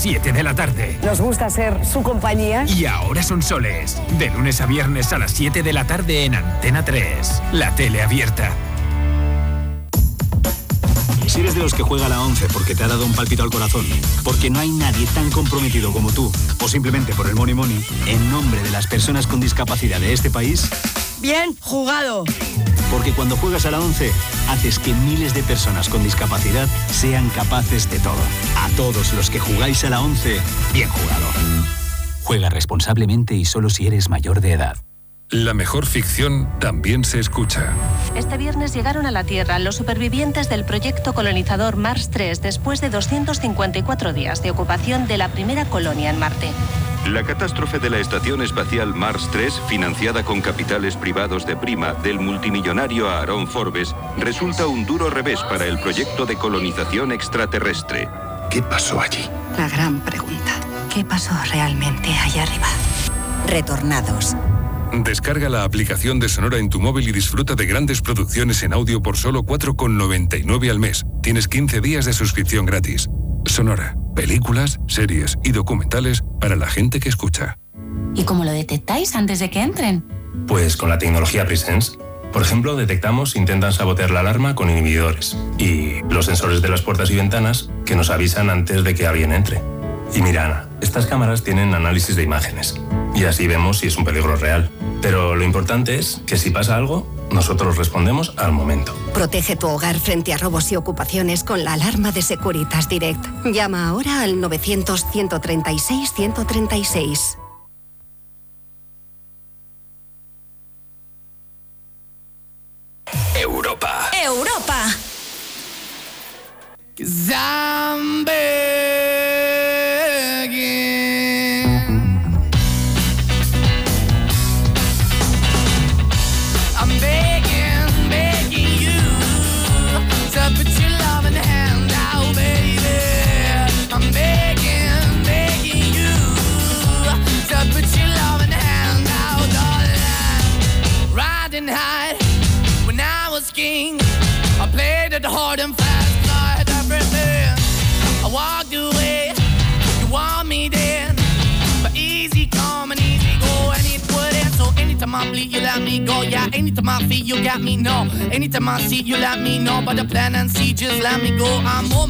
7 de la tarde. Nos gusta ser su compañía. Y ahora son soles. De lunes a viernes a las 7 de la tarde en Antena 3. La tele abierta. Si eres de los que juega a la 11 porque te ha dado un palpito al corazón, porque no hay nadie tan comprometido como tú, o simplemente por el money money, en nombre de las personas con discapacidad de este país, Bien jugado. porque cuando juegas a la 11, haces que miles de personas con discapacidad sean capaces de todo. Todos los que jugáis a la 11, bien jugado. Juega responsablemente y solo si eres mayor de edad. La mejor ficción también se escucha. Este viernes llegaron a la Tierra los supervivientes del proyecto colonizador Mars 3 después de 254 días de ocupación de la primera colonia en Marte. La catástrofe de la Estación Espacial Mars 3, financiada con capitales privados de prima del multimillonario Aaron Forbes, resulta un duro revés para el proyecto de colonización extraterrestre. ¿Qué pasó allí? La gran pregunta. ¿Qué pasó realmente allá arriba? Retornados. Descarga la aplicación de Sonora en tu móvil y disfruta de grandes producciones en audio por solo 4,99 al mes. Tienes 15 días de suscripción gratis. Sonora, películas, series y documentales para la gente que escucha. ¿Y cómo lo detectáis antes de que entren? Pues con la tecnología Presence. Por ejemplo, detectamos si intentan sabotear la alarma con inhibidores y los sensores de las puertas y ventanas que nos avisan antes de que alguien entre. Y mira, Ana, estas cámaras tienen análisis de imágenes y así vemos si es un peligro real. Pero lo importante es que si pasa algo, nosotros respondemos al momento. Protege tu hogar frente a robos y ocupaciones con la alarma de Securitas Direct. Llama ahora al 900 136 136.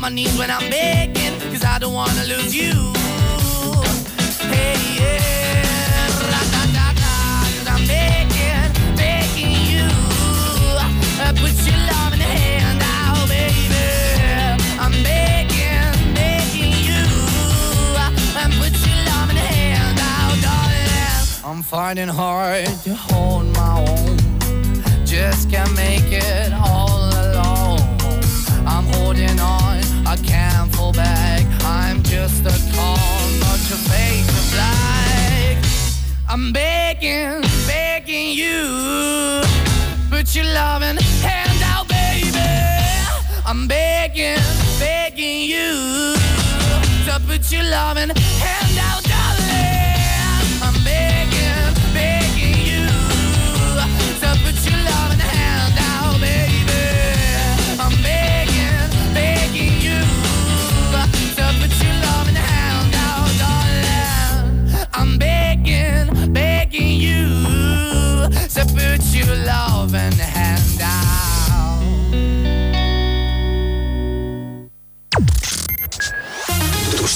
My knees when I'm begging, cause I don't wanna lose you.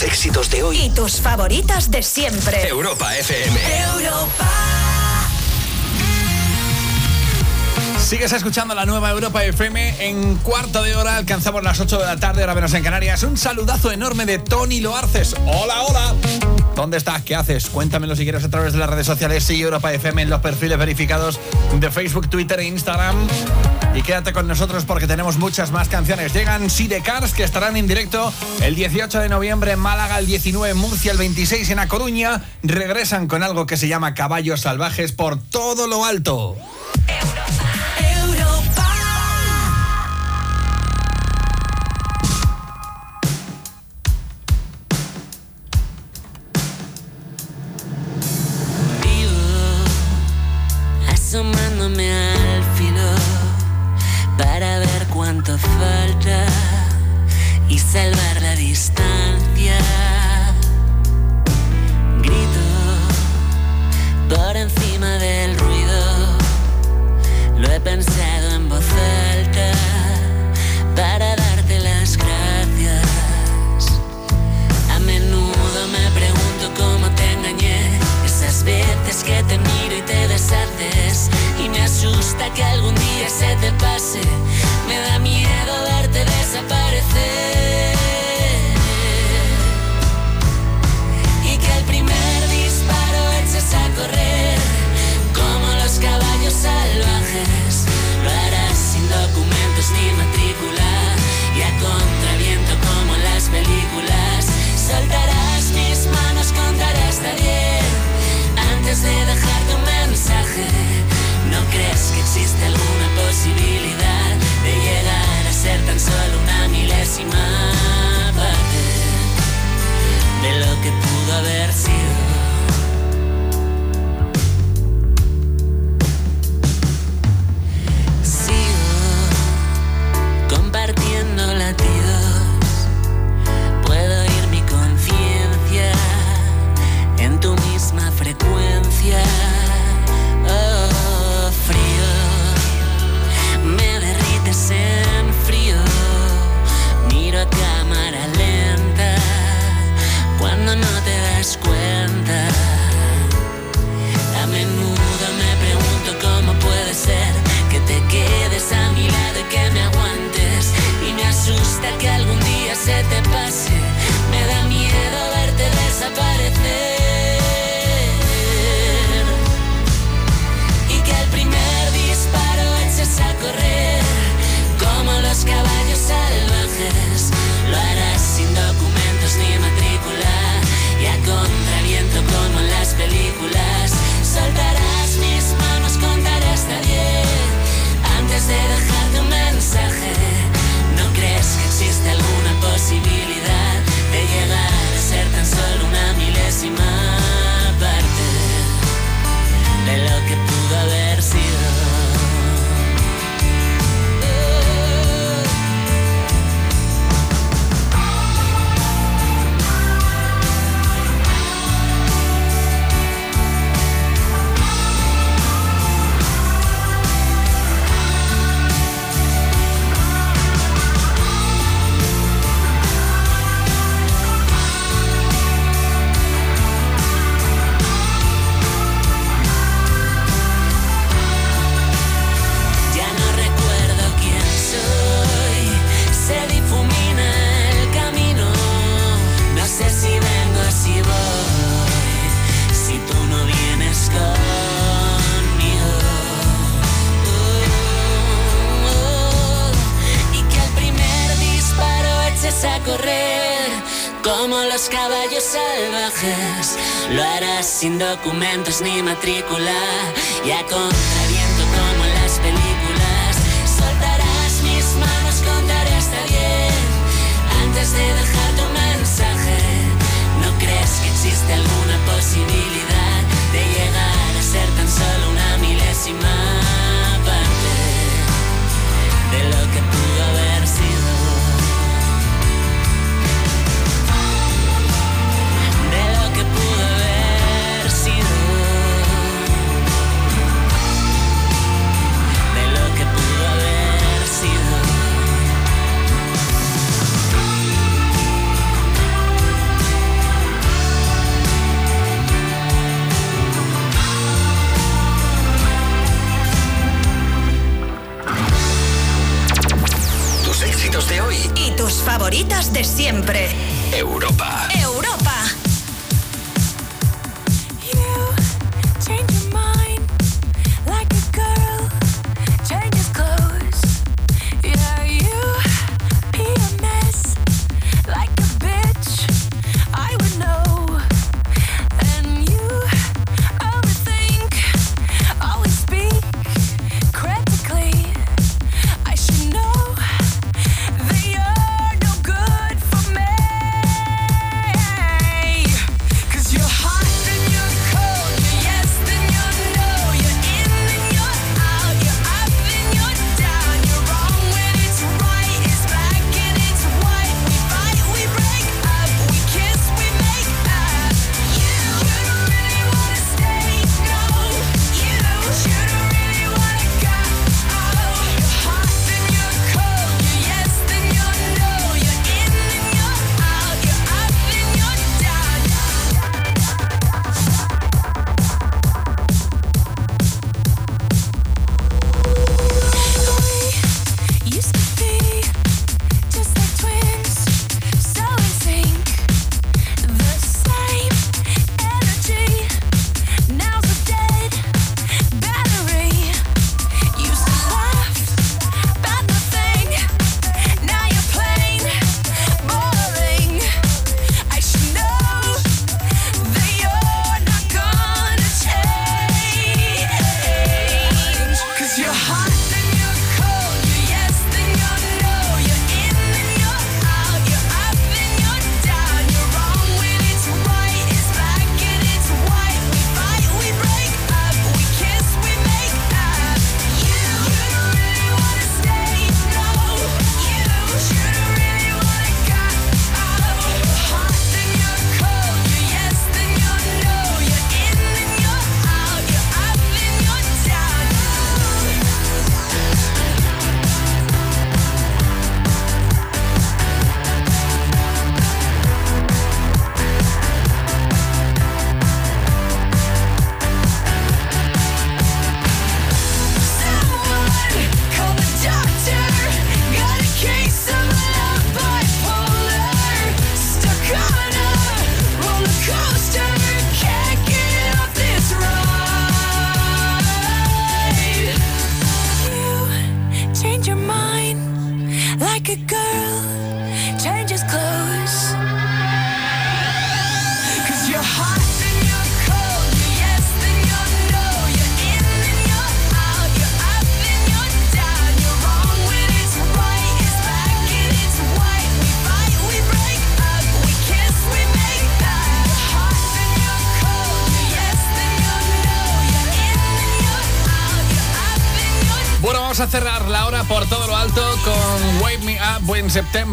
éxitos de hoy y tus favoritas de siempre. Europa FM. Europa. Sigues escuchando la nueva Europa FM. En cuarto de hora alcanzamos las 8 de la tarde, ahora menos en Canarias. Un saludazo enorme de Tony Loarces. Hola, hola. ¿Dónde estás? ¿Qué haces? Cuéntamelo si quieres a través de las redes sociales y Europa FM en los perfiles verificados de Facebook, Twitter e Instagram. Y quédate con nosotros porque tenemos muchas más canciones. Llegan Si que estarán en directo el 18 de noviembre en Málaga, el 19 en Murcia, el 26 en A Coruña. Regresan con algo que se llama Caballos Salvajes por todo lo alto. Stay argumentos ni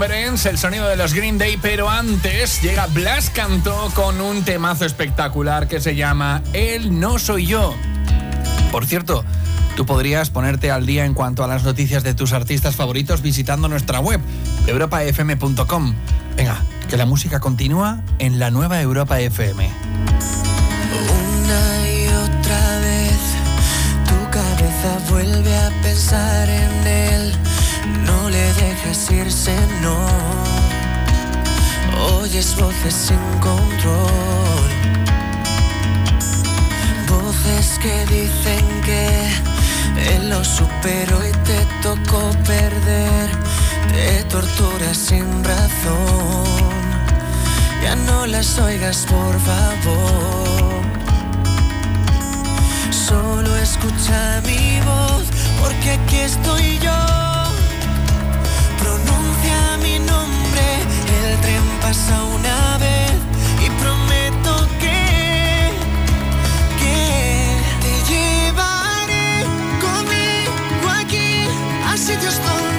El sonido de los Green Day, pero antes llega Blas Cantó con un temazo espectacular que se llama Él no soy yo. Por cierto, tú podrías ponerte al día en cuanto a las noticias de tus artistas favoritos visitando nuestra web, europafm.com. Venga, que la música continúa en la nueva Europa FM. Una y otra vez, tu cabeza vuelve a pensar en él le dejes irse, no. Oyes voces sin control. Voces que dicen que él lo superó y te tocó perder. Te torturas sin razón. Ya no las oigas, por favor. Solo escucha mi voz, porque aquí estoy yo mi nombre, el tren pasa una vez y prometo que, que te llevaré conmigo aquí. A sitios donde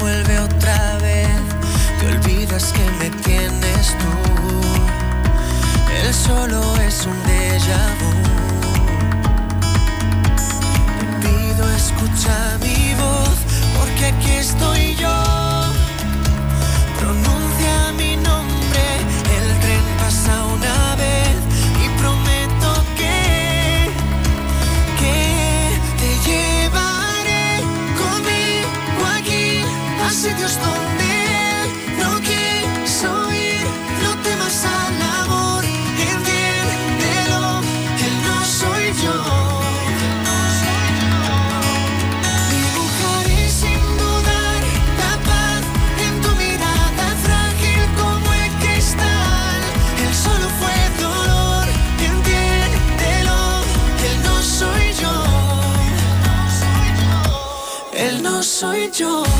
vuelve otra vez. Te olvidas que me tienes tú. Él solo es un déjà vu. Te pido escucha mi voz, porque aquí estoy yo. sitios donde él no quiso ir, no temas al amor, entiéndelo, él no soy yo. Dibujaré sin dudar la paz en tu mirada frágil como el cristal, él solo fue dolor, entiéndelo, él no soy yo, él no soy yo.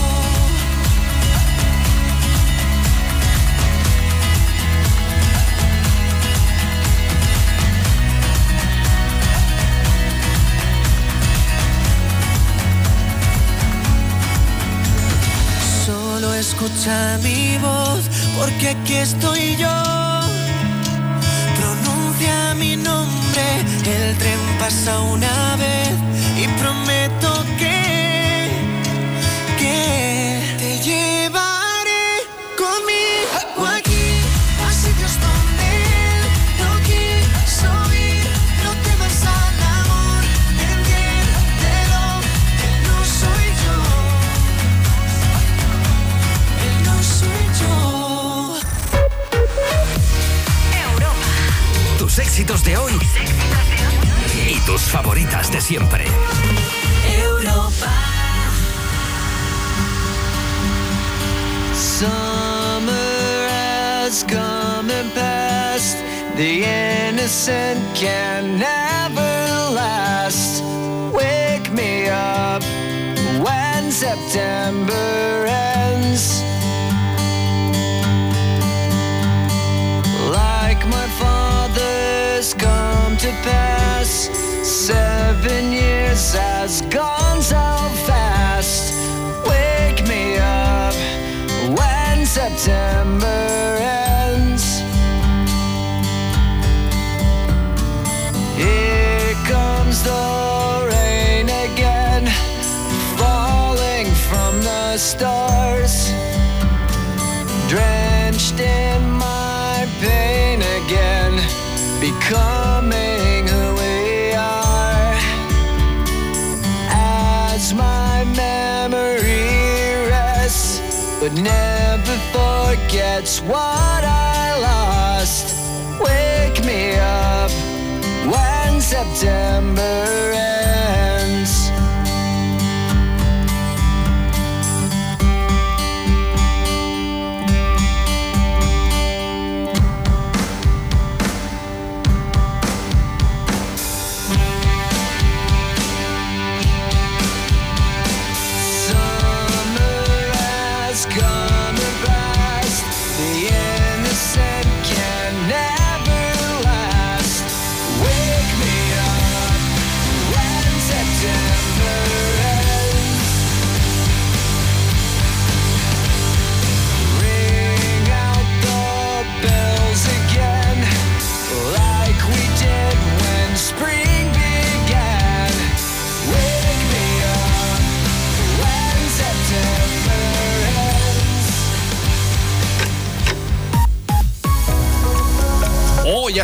Escucha mi voz, porque aquí estoy yo. Pronuncia mi nombre, el tren pasa una vez y prometo éxitos de hoy y tus favoritas de siempre. Summer has come and. The innocent can never last. Wake me up when September ends. To pass. Seven years has gone so fast. Forgets what I lost. Wake me up when September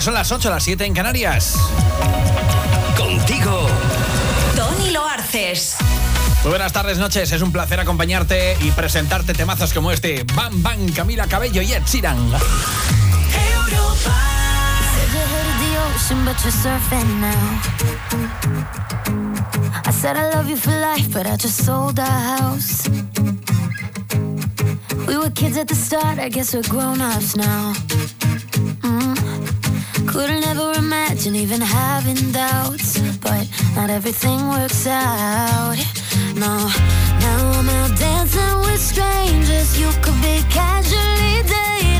son las 8, las 7 en Canarias. Contigo. Tony Loarces. Muy buenas tardes, noches. Es un placer acompañarte y presentarte temazos como este. Bam Bam, Camila Cabello y Ed Sheeran. Said you hated the ocean, but you're surfing now. I said I love you for life, but I just sold our house. We were kids at the start, I guess we're grown ups now. Couldn't ever imagine even having doubts, but not everything works out. No, now I'm out dancing with strangers. You could be casually dating,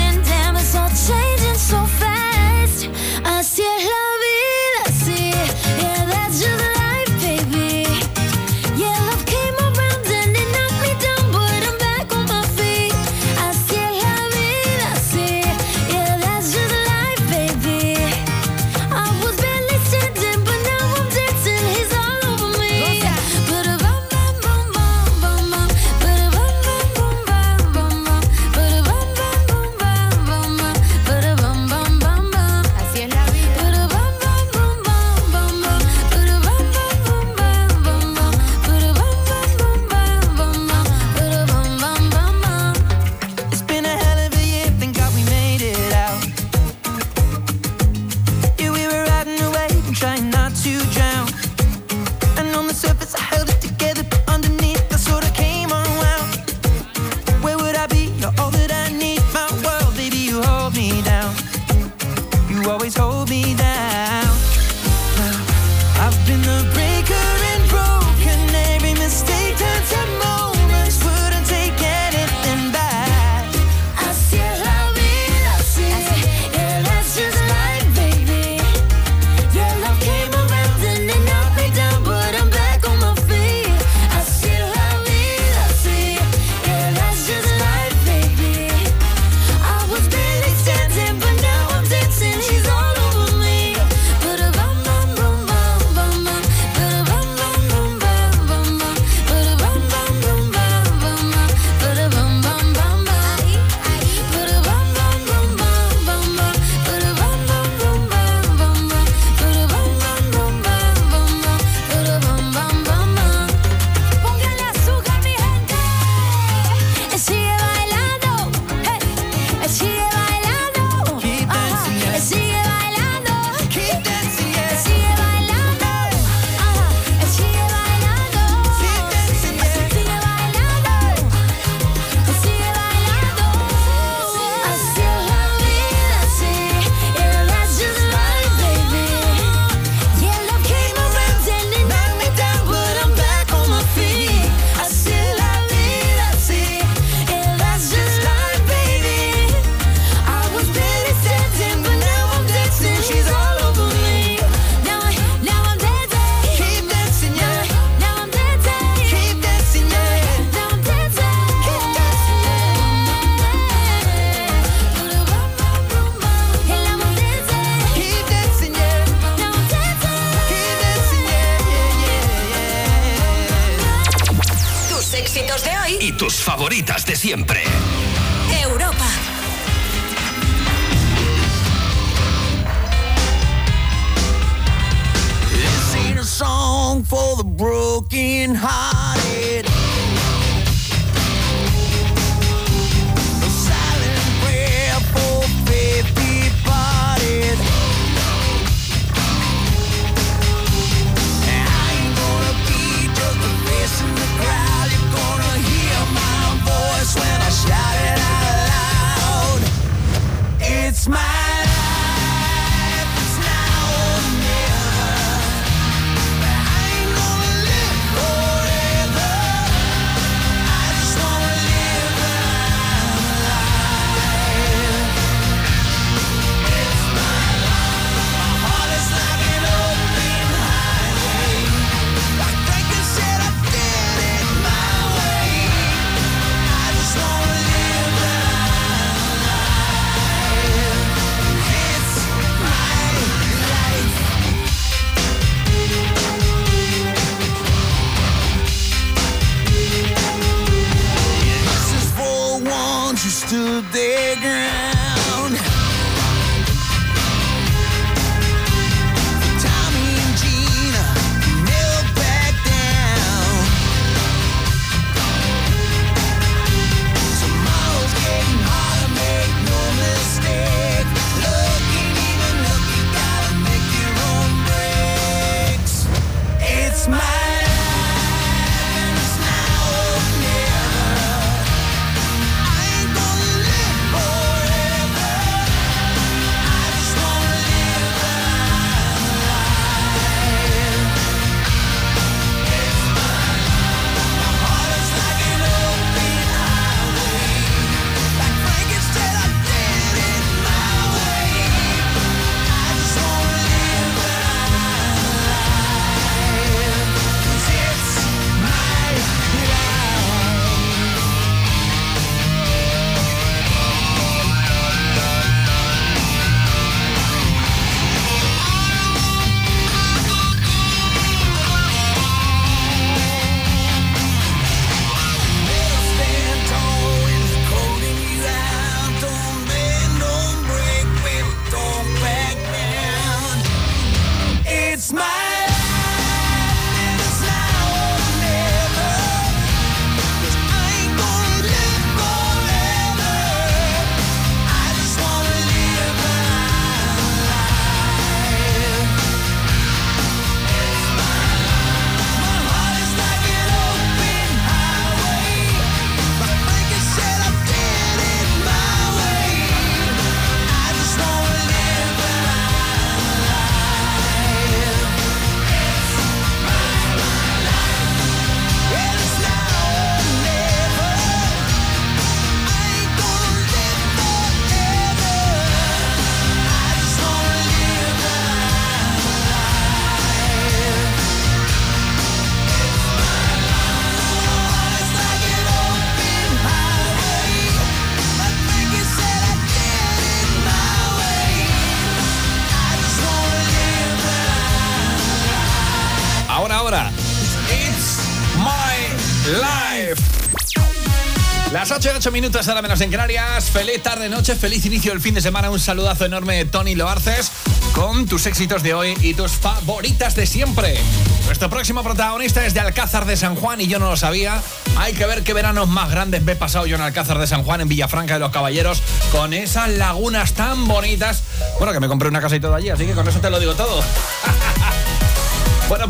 8 y 8 minutos, ahora menos en Canarias. Feliz tarde, noche, feliz inicio del fin de semana. Un saludazo enorme de Tony Loarces con tus éxitos de hoy y tus favoritas de siempre. Nuestro próximo protagonista es de Alcázar de San Juan y yo no lo sabía. Hay que ver qué veranos más grandes me he pasado yo en Alcázar de San Juan, en Villafranca de los Caballeros, con esas lagunas tan bonitas. Bueno, que me compré una casa y todo allí, así que con eso te lo digo todo.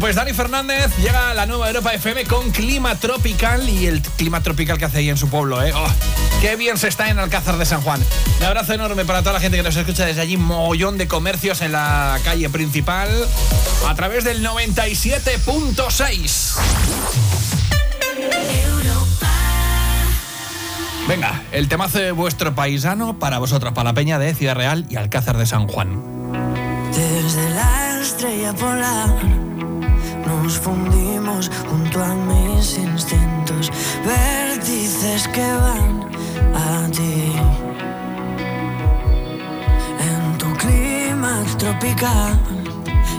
Pues Dani Fernández llega a la nueva Europa FM con clima tropical y el clima tropical que hace ahí en su pueblo, ¿eh? Oh, ¡Qué bien se está en Alcázar de San Juan! Un abrazo enorme para toda la gente que nos escucha desde allí, mogollón de comercios en la calle principal a través del 97.6. Venga, el temazo de vuestro paisano para vosotros, para la Peña de Ciudad Real y Alcázar de San Juan. Desde la estrella polar nos fundimos junto a mis instintos, vértices que van a ti. En tu clima tropical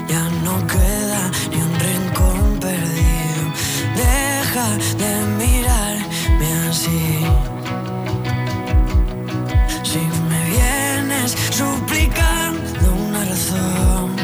ya no queda ni un rincón perdido. Deja de mirarme así. Si me vienes suplicando una razón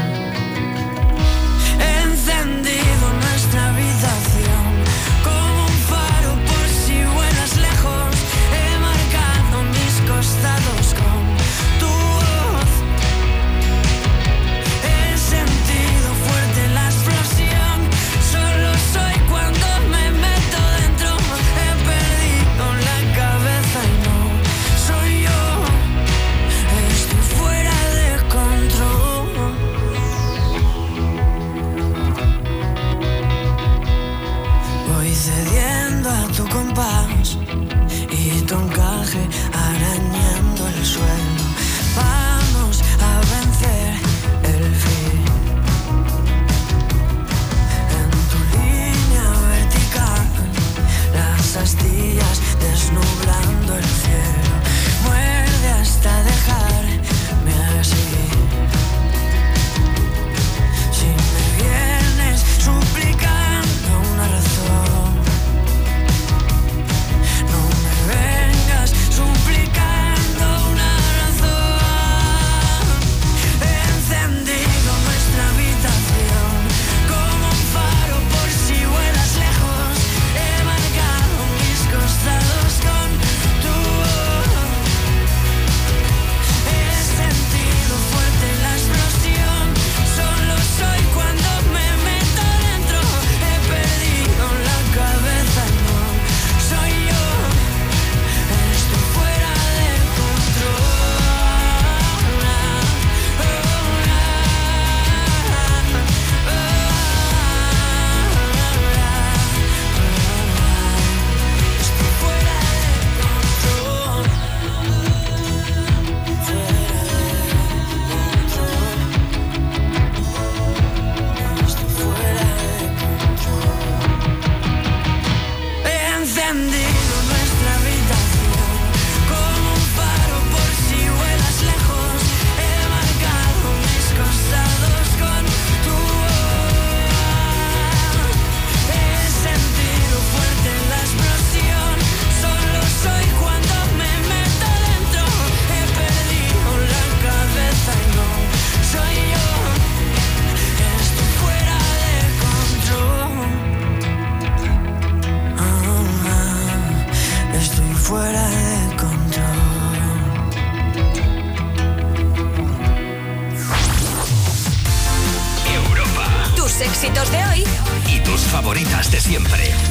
fuera de control. Europa. Tus éxitos de hoy y tus favoritas de siempre.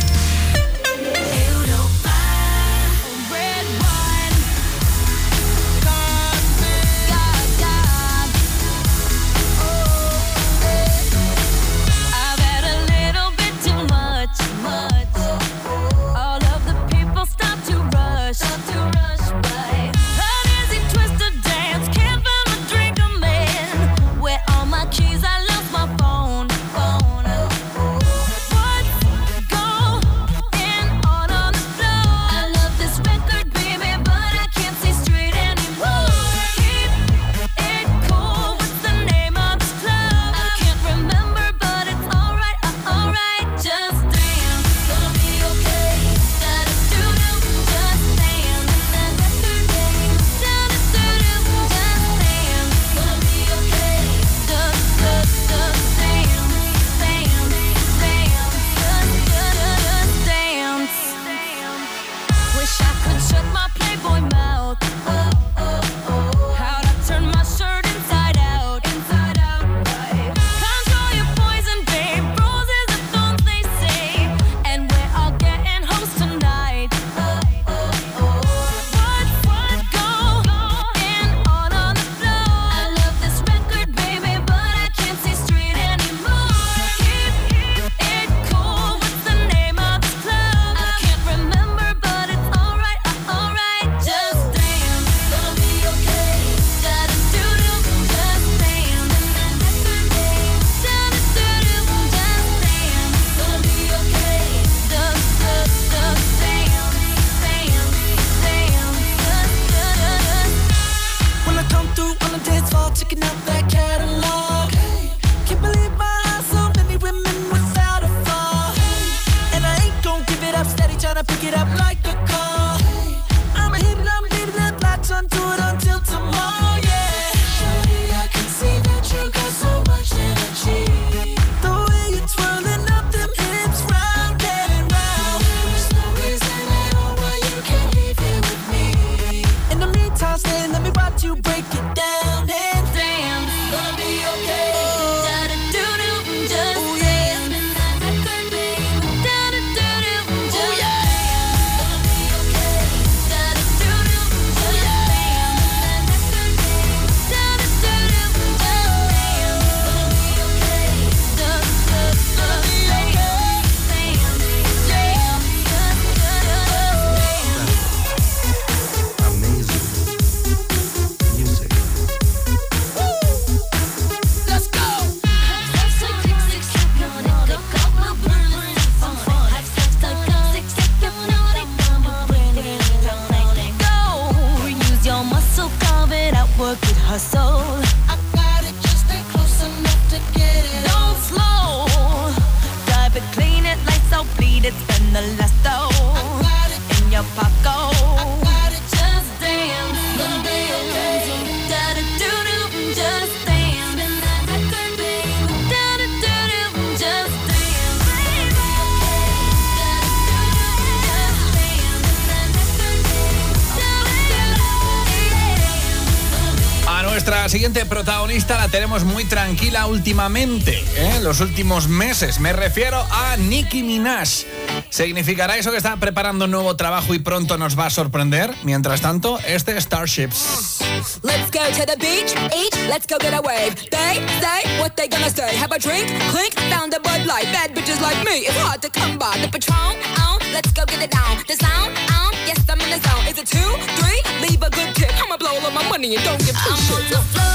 tranquila últimamente, ¿eh? los últimos meses. Me refiero a Nicki Minaj. ¿Significará eso que está preparando un nuevo trabajo y pronto nos va a sorprender? Mientras tanto, este Starships. Let's go to the beach, eat, let's go get a wave. They say what they gonna say. Have a drink, clink, found a Bud Light. Bad bitches like me, it's hard to come by. The Patron, on, let's go get it down. The sound, on, yes, I'm in the zone. Is it two, three? Leave a good tip. I'ma blow all of my money and don't give two I'm shit. On the floor.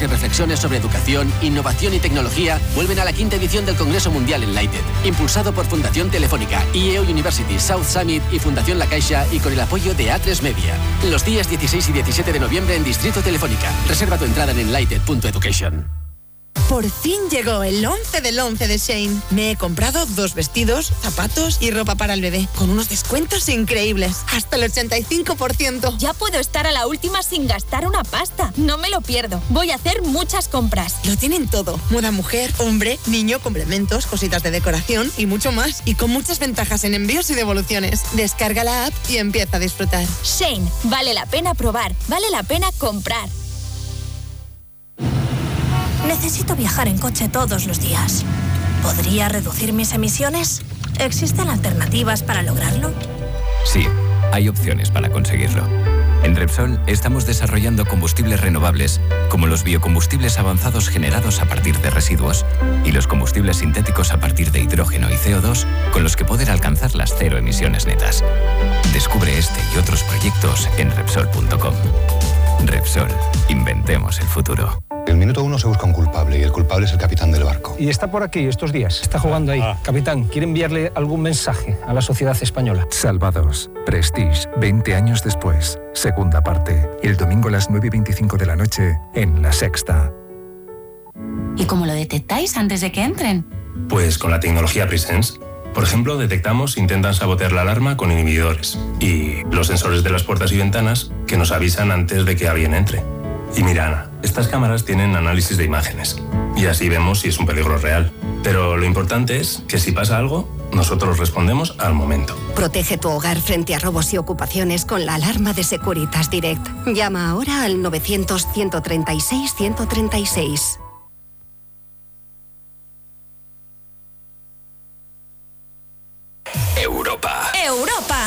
Y reflexiones sobre educación, innovación y tecnología vuelven a la quinta edición del Congreso Mundial Enlighted, impulsado por Fundación Telefónica, IEO University, South Summit y Fundación La Caixa y con el apoyo de A3 Media. Los días 16 y 17 de noviembre en Distrito Telefónica. Reserva tu entrada en enlighted.education. Por fin llegó el 11 del 11 de Shane. Me he comprado dos vestidos, zapatos y ropa para el bebé, con unos descuentos increíbles, hasta el 85%. Ya puedo estar a la última sin gastar una pasta. No me lo pierdo. Voy a hacer muchas compras. Lo tienen todo, moda mujer, hombre, niño, complementos, cositas de decoración y mucho más. Y con muchas ventajas en envíos y devoluciones. Descarga la app y empieza a disfrutar. Shane, vale la pena probar, vale la pena comprar. Necesito viajar en coche todos los días. ¿Podría reducir mis emisiones? ¿Existen alternativas para lograrlo? Sí, hay opciones para conseguirlo. En Repsol estamos desarrollando combustibles renovables, como los biocombustibles avanzados generados a partir de residuos y los combustibles sintéticos a partir de hidrógeno y CO2, con los que poder alcanzar las cero emisiones netas. Descubre este y otros proyectos en Repsol.com. Repsol, inventemos el futuro. En el minuto uno se busca un culpable y el culpable es el capitán del barco. Y está por aquí estos días, está jugando ahí. Capitán, ¿quiere enviarle algún mensaje a la sociedad española? Salvados. Prestige, 20 años después. Segunda parte. El domingo a las 9 y 25 de la noche en La Sexta. ¿Y cómo lo detectáis antes de que entren? Pues con la tecnología Presence. Por ejemplo, detectamos si intentan sabotear la alarma con inhibidores y los sensores de las puertas y ventanas que nos avisan antes de que alguien entre. Y mira, Ana, estas cámaras tienen análisis de imágenes y así vemos si es un peligro real. Pero lo importante es que si pasa algo, nosotros respondemos al momento. Protege tu hogar frente a robos y ocupaciones con la alarma de Securitas Direct. Llama ahora al 900-136-136. Europa. Europa.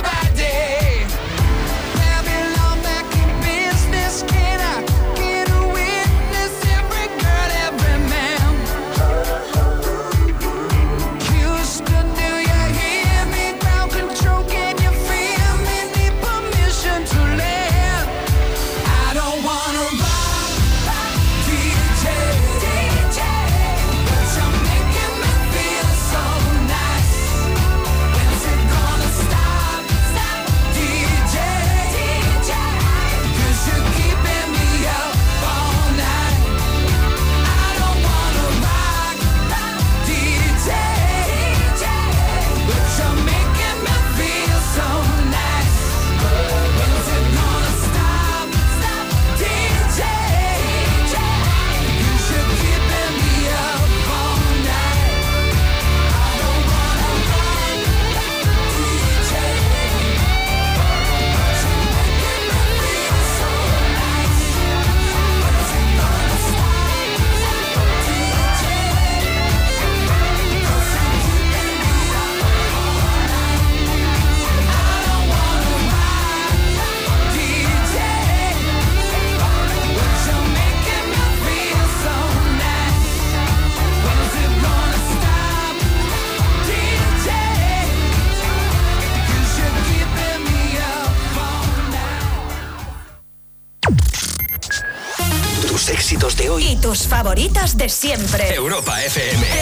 favoritas de siempre. Europa FM.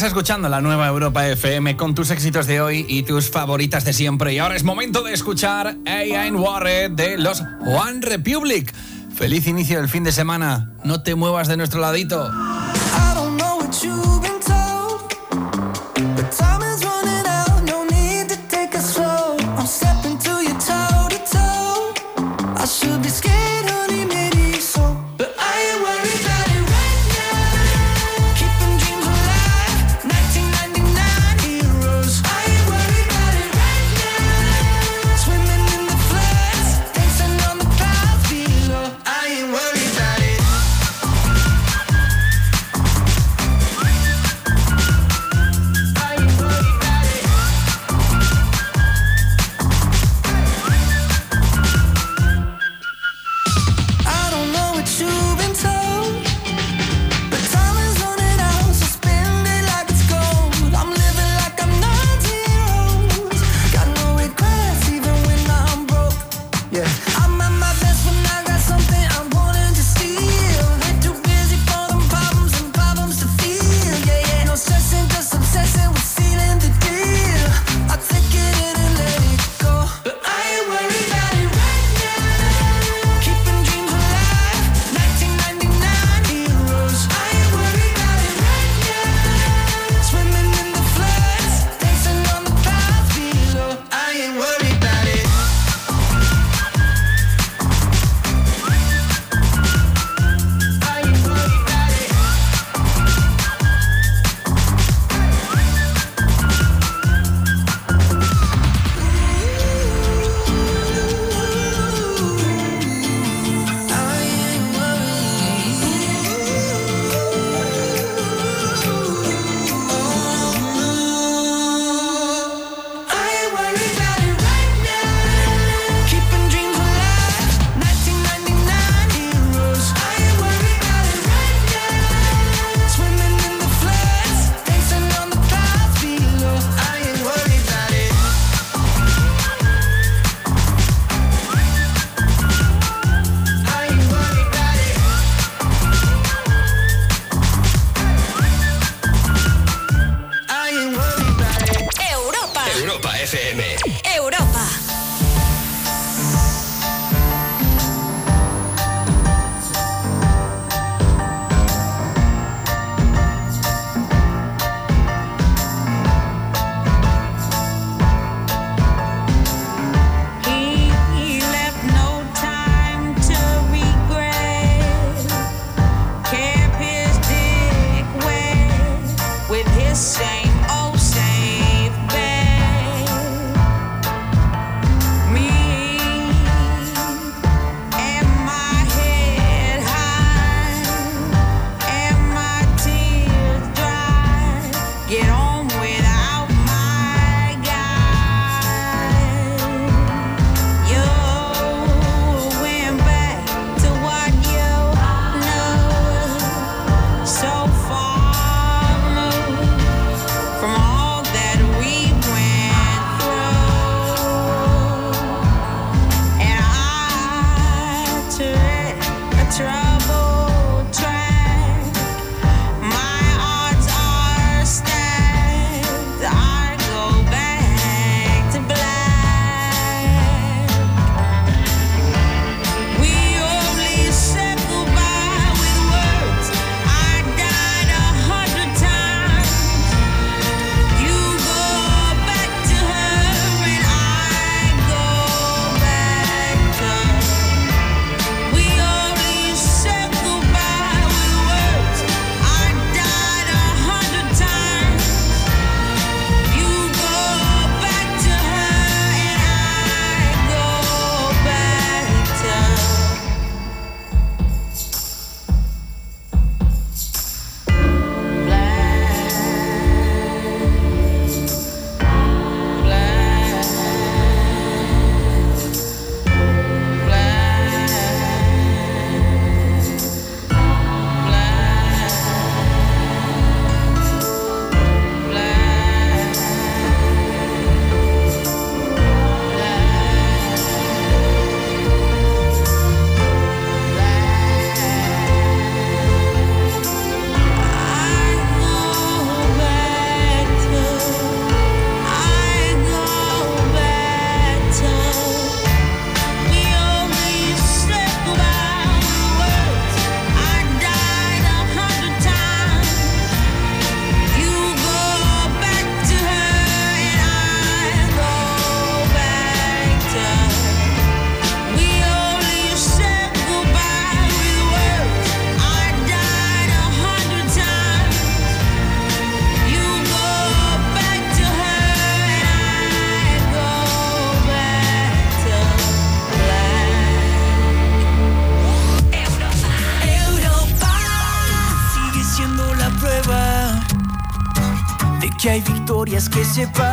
Sigues escuchando la nueva Europa FM con tus éxitos de hoy y tus favoritas de siempre. Y ahora es momento de escuchar A.I. Warren de los One Republic. Feliz inicio del fin de semana. No te muevas de nuestro ladito. I don't know you've victorias que se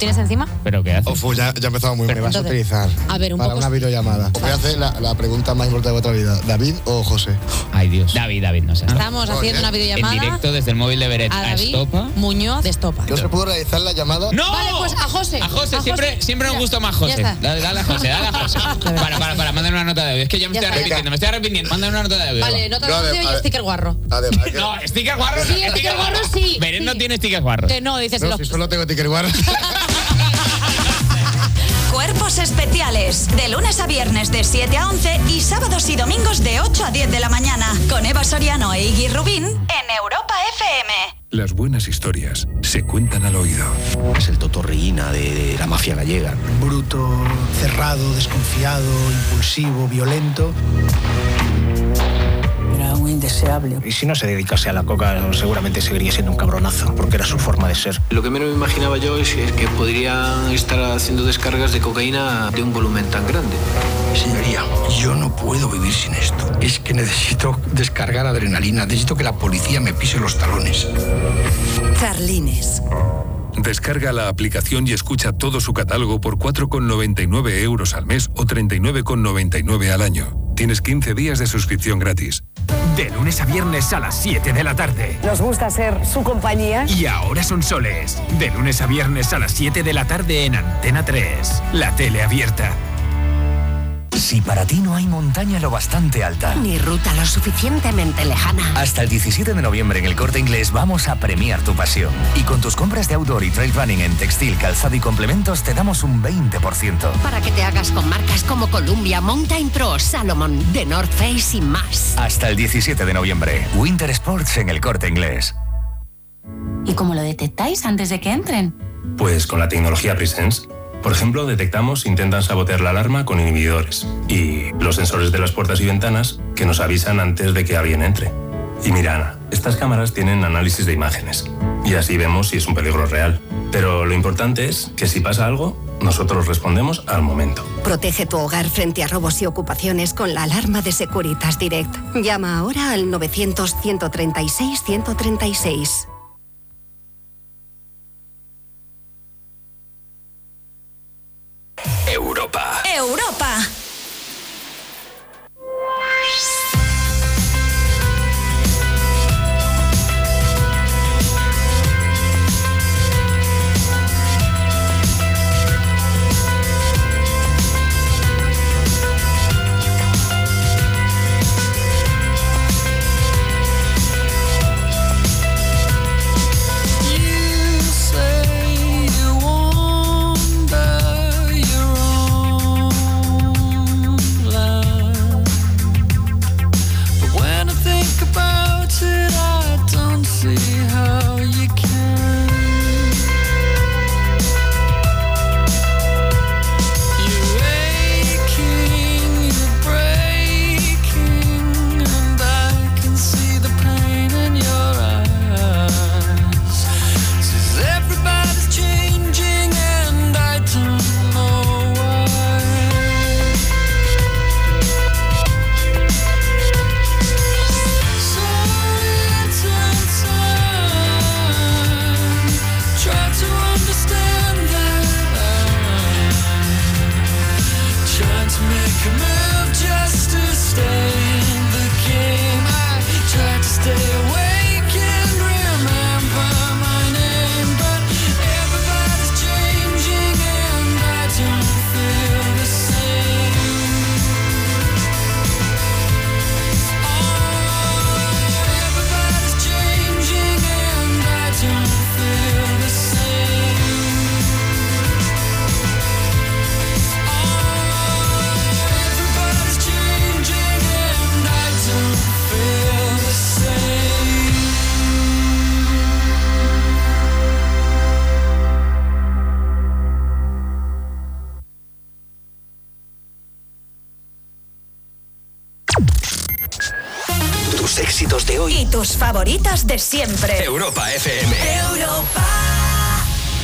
tienes encima? ¿Pero qué hace? Ofu, ya, ya ha empezado muy mal. vas a utilizar A ver, un para poco- una videollamada. Os voy a hacer la, la pregunta más importante de vuestra vida. ¿David o José? Ay, Dios. David, David, no sé. Estamos haciendo una videollamada En directo desde el móvil de Beret a a David Estopa. Muñoz de Estopa. ¿No se pudo realizar la llamada? ¡No! Vale, pues a José. A José, siempre, siempre nos Mira, gusta más ya José. está. Dale, dale a José, dale a José. Para, para, para, mándame una nota de audio. Es que ya me Ya estoy está. arrepintiendo, me estoy arrepintiendo. Mándame una nota de audio. Vale, va. nota de audio y sticker guarro. Además, que- No, sticker guarro. Sí, sticker guarro sí. Beret no tiene sticker guarro. Que no, dices no, los- si solo tengo ticket guarda. De lunes a viernes de 7 a 11 y sábados y domingos de 8 a 10 de la mañana. Con Eva Soriano e Iggy Rubín en Europa FM. Las buenas historias se cuentan al oído. Es el totorreína de, de la mafia gallega. bruto, cerrado, desconfiado, impulsivo, violento. Indeseable. Y si no se dedicase a la coca, seguramente seguiría siendo un cabronazo, porque era su forma de ser. Lo que menos me imaginaba yo es que que podrían estar haciendo descargas de cocaína de un volumen tan grande. Señoría, yo no puedo vivir sin esto. Es que necesito descargar adrenalina, necesito que la policía me pise los talones. Carlines. Descarga la aplicación y escucha todo su catálogo por 4,99 euros al mes o 39,99 al año. Tienes 15 días de suscripción gratis. De lunes a viernes a las 7 de la tarde. Nos gusta ser su compañía. Y ahora son soles. De lunes a viernes a las 7 de la tarde en Antena 3. La tele abierta. Si para ti no hay montaña lo bastante alta. Ni ruta lo suficientemente lejana. Hasta el 17 de noviembre en el Corte Inglés vamos a premiar tu pasión. Y con tus compras de outdoor y trail running en textil, calzado y complementos te damos un 20%. Para que te hagas con marcas como Columbia, Mountain Pro, Salomon, The North Face y más. Hasta el 17 de noviembre. Winter Sports en el Corte Inglés. ¿Y cómo lo detectáis antes de que entren? Pues con la tecnología Presence. Por ejemplo, detectamos si intentan sabotear la alarma con inhibidores y los sensores de las puertas y ventanas que nos avisan antes de que alguien entre. Y mira, Ana, estas cámaras tienen análisis de imágenes y así vemos si es un peligro real. Pero lo importante es que si pasa algo, nosotros respondemos al momento. Protege tu hogar frente a robos y ocupaciones con la alarma de Securitas Direct. Llama ahora al 900-136-136. Europa. Europa. De siempre. Europa FM. Europa.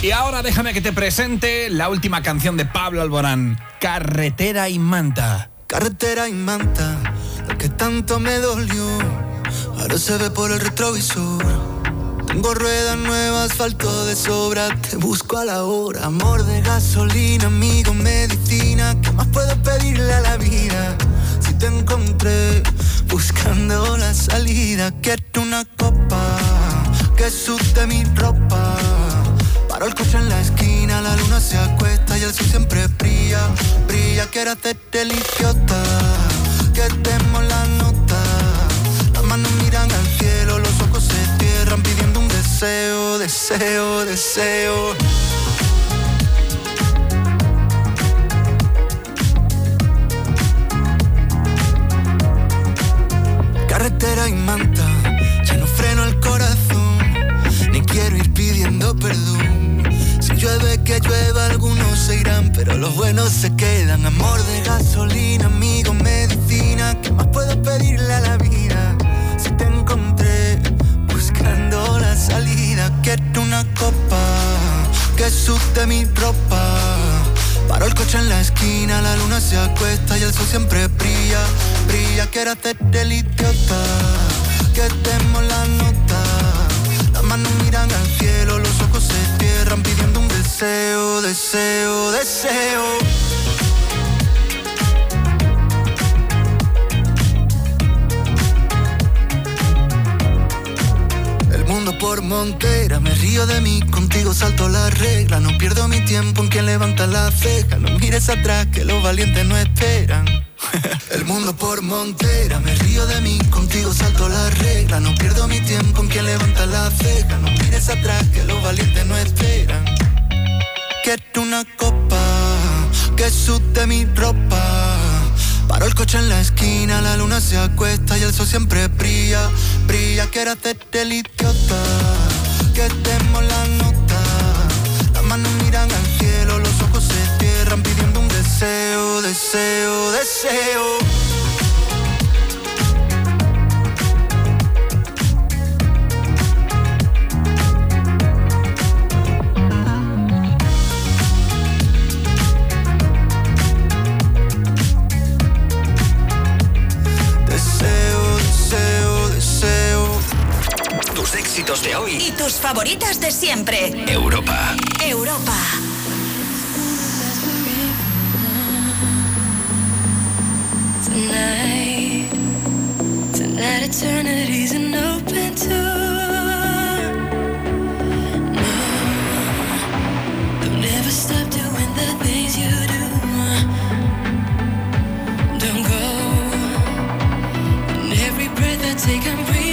Y ahora déjame que te presente la última canción de Pablo Alborán, Carretera y Manta. Carretera y manta, lo que tanto me dolió, ahora se ve por el retrovisor. Tengo ruedas nuevas, asfalto de sobra, te busco a la hora. Amor de gasolina, amigo, medicina, ¿qué más puedo pedirle a la vida? Si te encontré buscando la salida, quiero una copa que suste mi ropa. Paro el coche en la esquina, la luna se acuesta y el sol siempre brilla, brilla. Quiero hacerte el idiota, que demos la nota. Las manos miran al cielo, los ojos se cierran pidiendo un deseo, deseo, deseo. Carretera y manta, ya no freno el corazón, ni quiero ir pidiendo perdón. Si llueve que llueva, algunos se irán, pero los buenos se quedan. Amor de gasolina, amigo, medicina, ¿qué más puedo pedirle a la vida? Si te encontré buscando la salida, quiero una copa que suste mi ropa. Paro el coche en la esquina, la luna se acuesta y el sol siempre brilla, brilla. Quiero hacerte el idiota, que demos la nota. Las manos miran al cielo, los ojos se cierran pidiendo un deseo, deseo, deseo. Mundo por montera, me río de mí, contigo salto la regla. No pierdo mi tiempo en quien levanta la ceja. No mires atrás, que los valientes no esperan. El mundo por montera, me río de mí, contigo salto la regla. No pierdo mi tiempo en quien levanta la ceja. No mires atrás, que los valientes no esperan. Quiero una copa que suste mi ropa. Paro el coche en la esquina, la luna se acuesta y el sol siempre brilla, brilla. Quiero hacerte el idiota, que demos la nota. Las manos miran al cielo, los ojos se cierran pidiendo un deseo, deseo. Deseo, éxitos de hoy. Y tus favoritas de siempre. Europa. Europa. Tonight, tonight eternity's an open door. No, don't ever stop doing the things you do. Don't go. Every breath I take, I'm breathing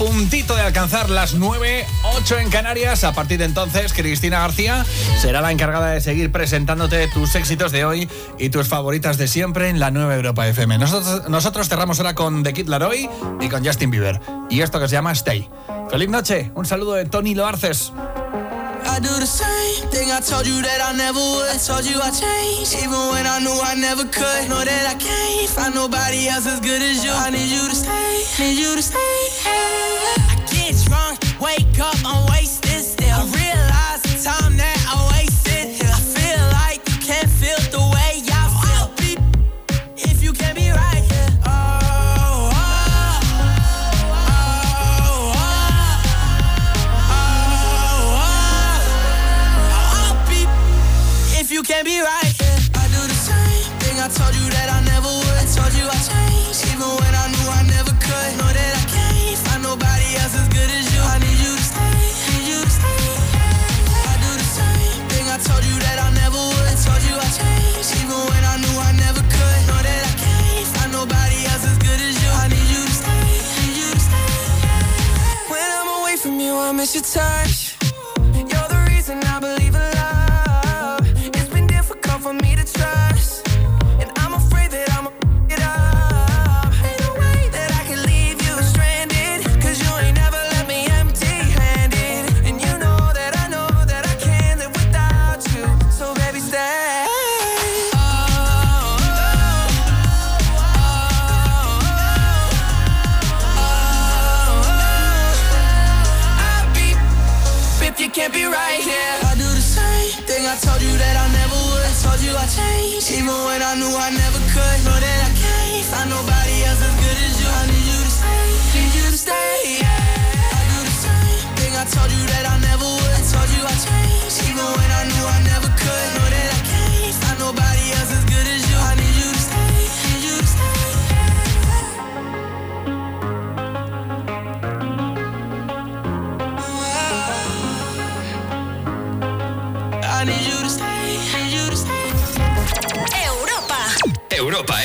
puntito de alcanzar las 9, 8 en Canarias. A partir de entonces, Cristina García será la encargada de seguir presentándote tus éxitos de hoy y tus favoritas de siempre en la nueva Europa FM. Nosotros, cerramos ahora con The Kid Laroi y con Justin Bieber. Y esto que se llama Stay. ¡Feliz noche! Un saludo de Tony Loarces. Even when I knew I never could. Know that I can't Wake up, I'm wasted. miss your touch.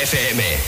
FM.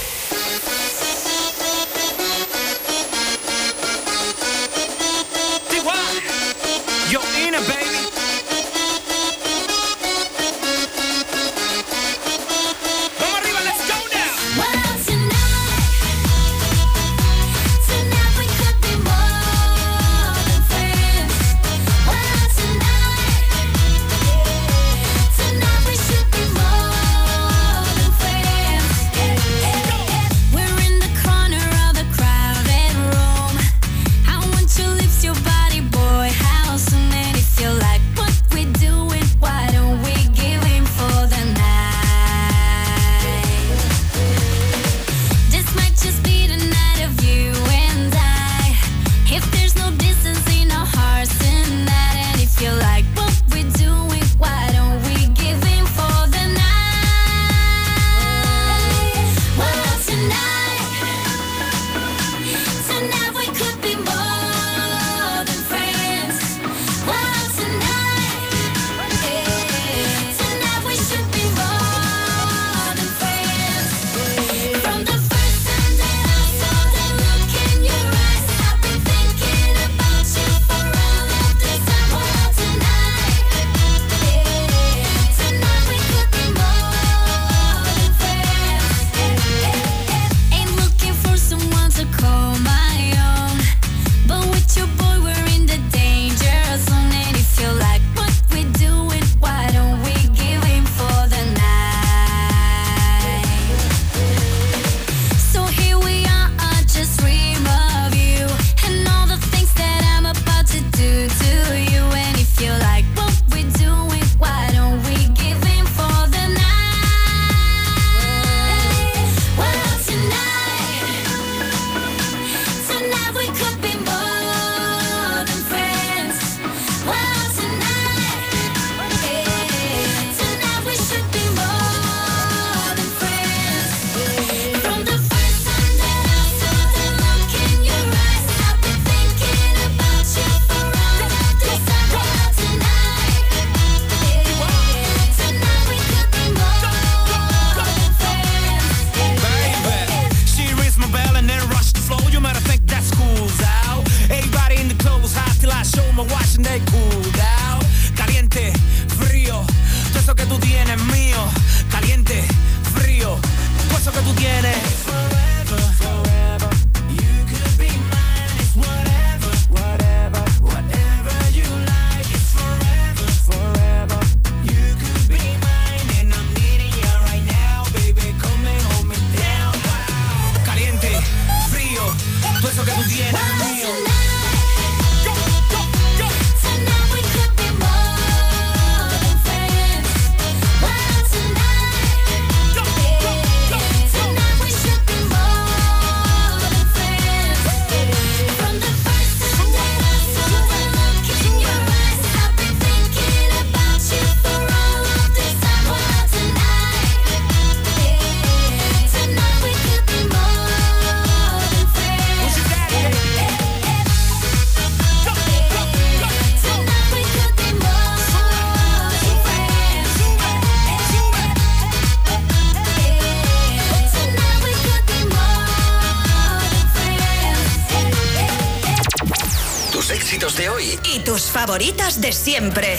de siempre.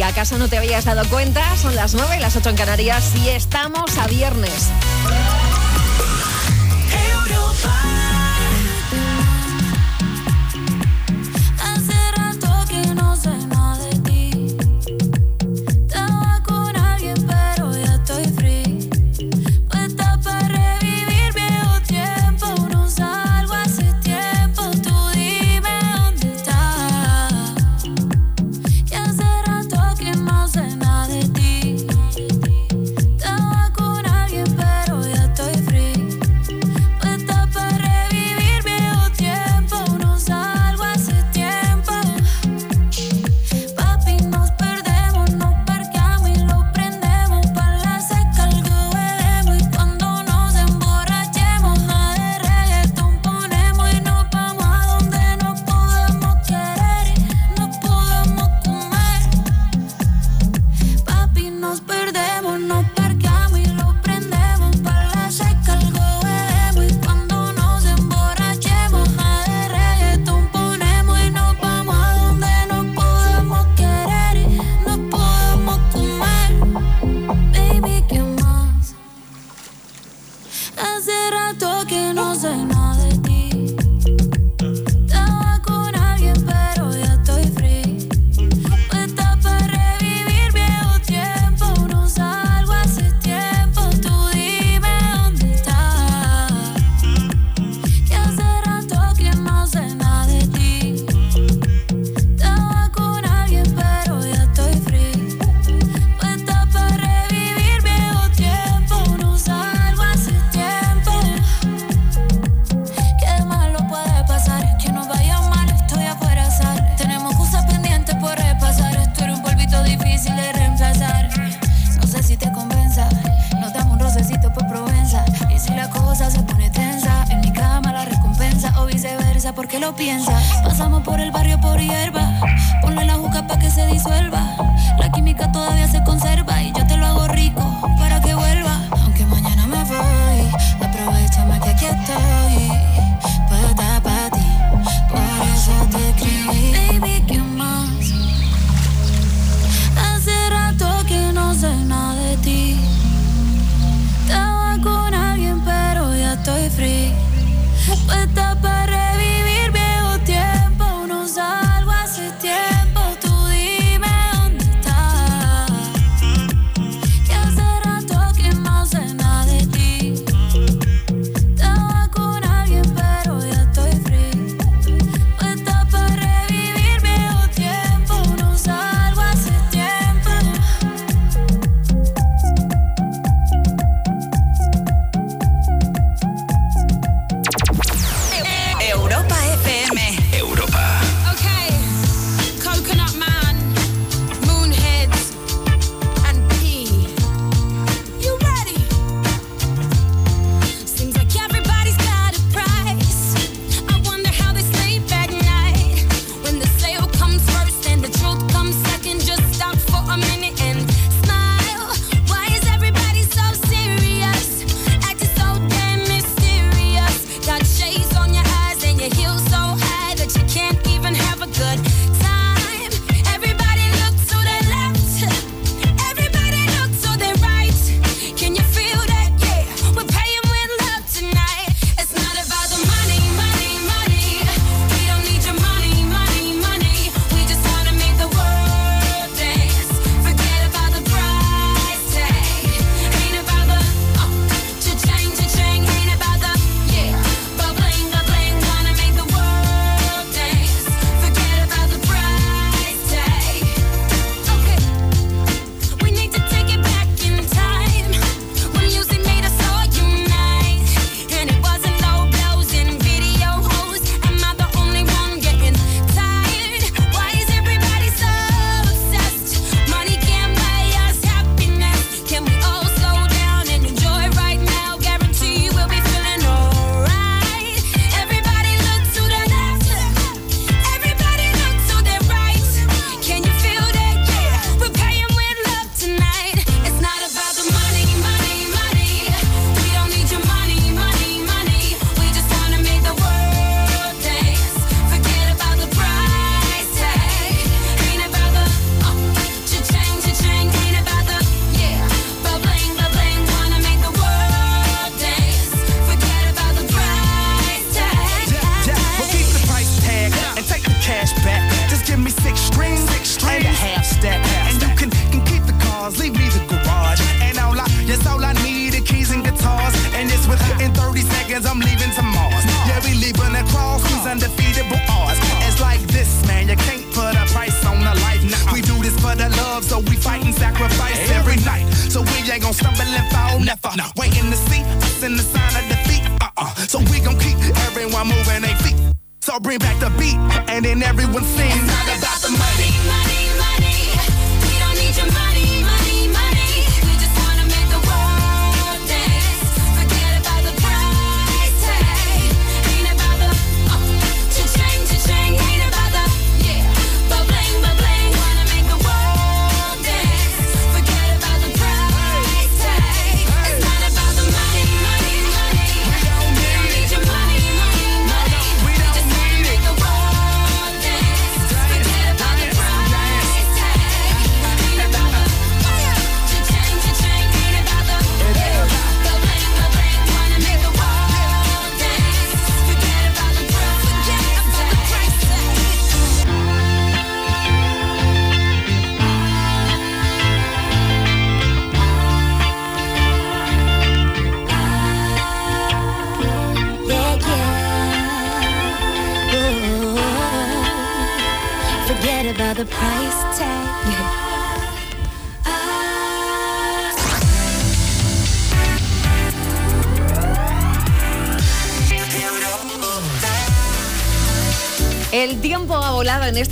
si acaso no te habías dado cuenta, son las 9 y las 8 en Canarias y estamos a viernes.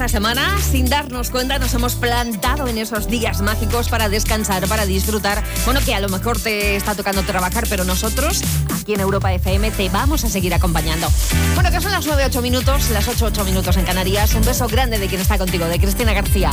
esta semana, sin darnos cuenta, nos hemos plantado en esos días mágicos para descansar, para disfrutar. Bueno, que a lo mejor te está tocando trabajar, pero nosotros, aquí en Europa FM, te vamos a seguir acompañando. Bueno, que son las 9, 8 minutos, las 8, 8 minutos en Canarias. Un beso grande de quien está contigo, de Cristina García.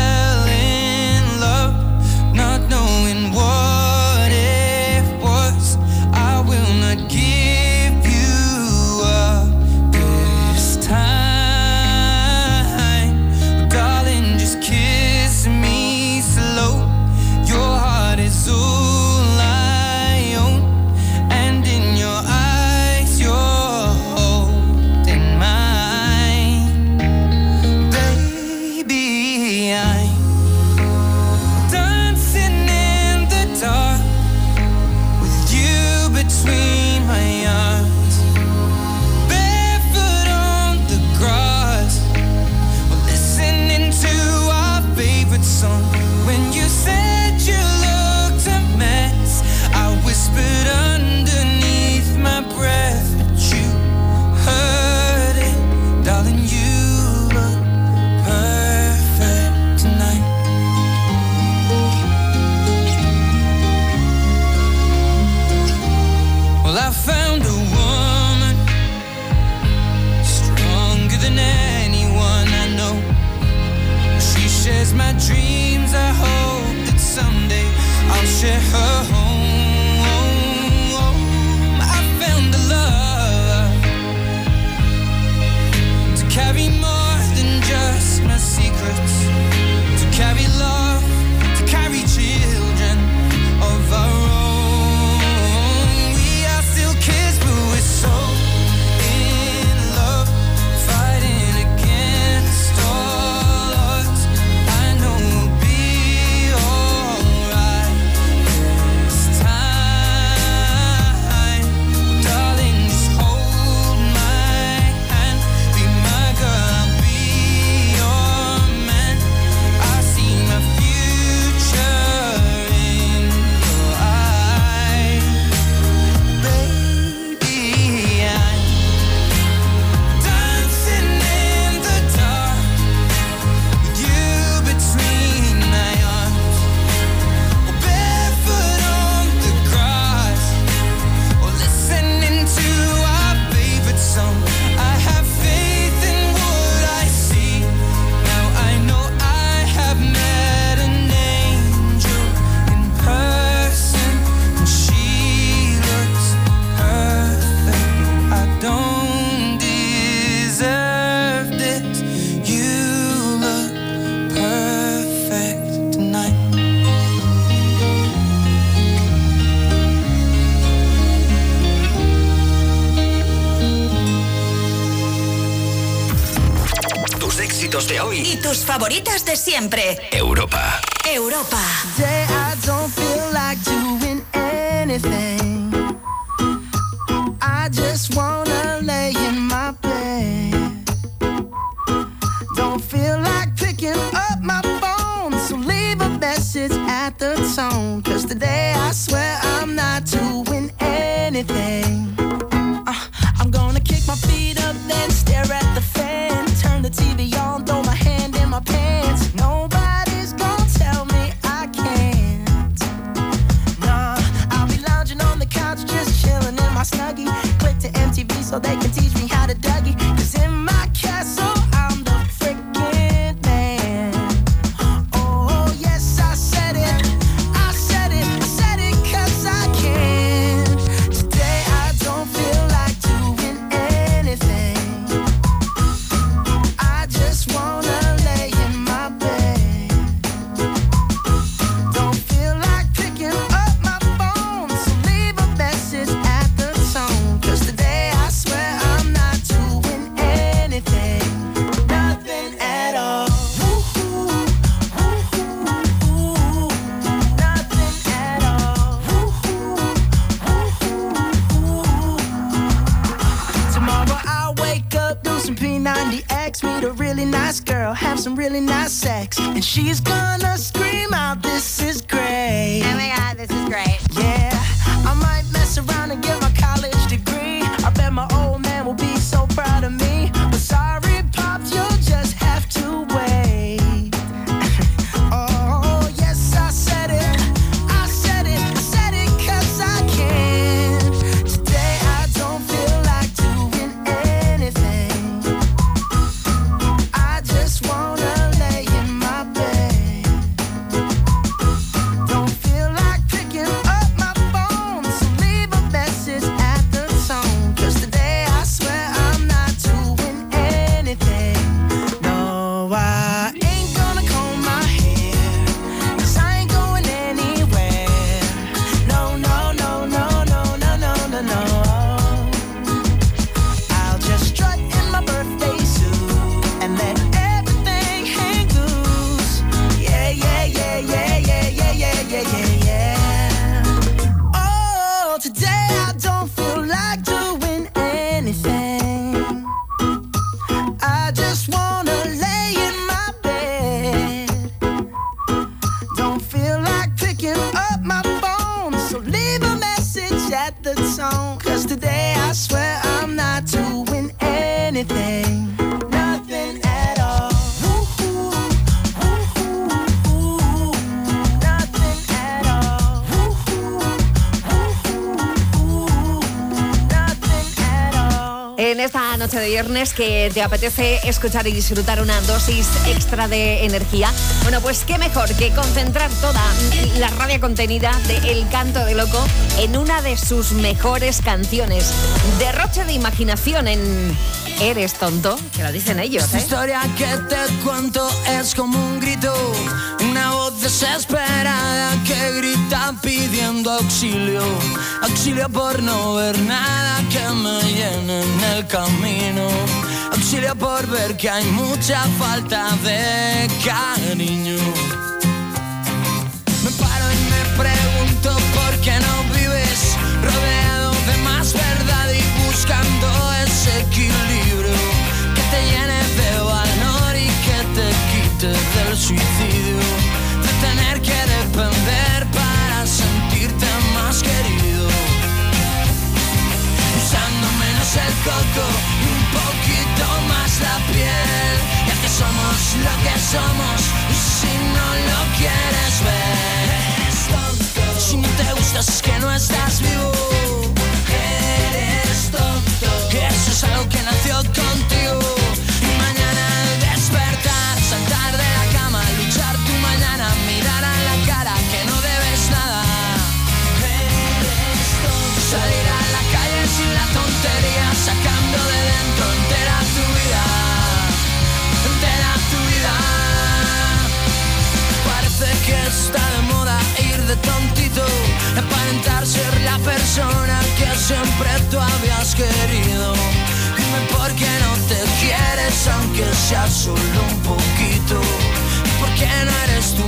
Noche de viernes que te apetece escuchar y disfrutar una dosis extra de energía, bueno, pues qué mejor que concentrar toda la rabia contenida de El Canto de Loco en una de sus mejores canciones. Derroche de imaginación en Eres tonto, que lo dicen ellos, Esta ¿eh? historia que te cuento es como un grito, una voz desesperada que grita pidiendo auxilio, auxilio por no ver nada que me llene en el camino, auxilio por ver que hay mucha falta de cariño. Me paro y me pregunto por qué no vives rodeado de más verdad y buscando ese equilibrio que te llene de valor y que te quite del suicidio, de tener que depender El coco y un poquito más la piel, ya que somos lo que somos y si no lo quieres ver, si no te gustas es que no estás vivo. Eres tonto. Eso es algo que nació contigo. Y mañana al despertar, saltar de la cama, luchar tu mañana, mirar a la tontería, sacando de dentro entera tu vida. Entera tu vida. Parece que está de moda ir de tontito, aparentar ser la persona que siempre tú habías querido. Dime por qué no te quieres, aunque sea solo un poquito. ¿Y por qué no eres tú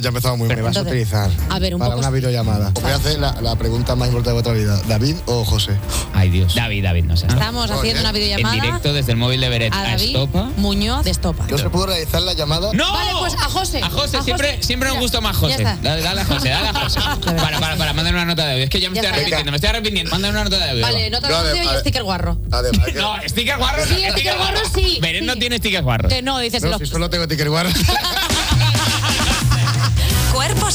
ya, empezado muy Pero mal. vas a Entonces, utilizar a ver, un para poco- una videollamada. Os voy a hacer la, la pregunta más importante de vuestra vida. ¿David o José? Ay, Dios. David, David, no sé. Estamos haciendo una videollamada En directo desde el móvil de Beret a a David Estopa. Muñoz de Estopa. ¿No se pudo realizar la llamada? ¡No! Vale, pues a José. A José, siempre, siempre nos Mira, gusta más ya José. está. Dale, dale a José, dale a José. Para, para, para, mándame una nota de audio. Es que ya me Ya estoy está. arrepintiendo, me estoy arrepintiendo. Mándame una nota de audio. Vale, va. nota de audio y sticker guarro. Además, que- No, sticker guarro. Sí, sticker guarro sí, Beret no tiene sticker guarro. Que no, dices no, los- si solo tengo ticket guarro.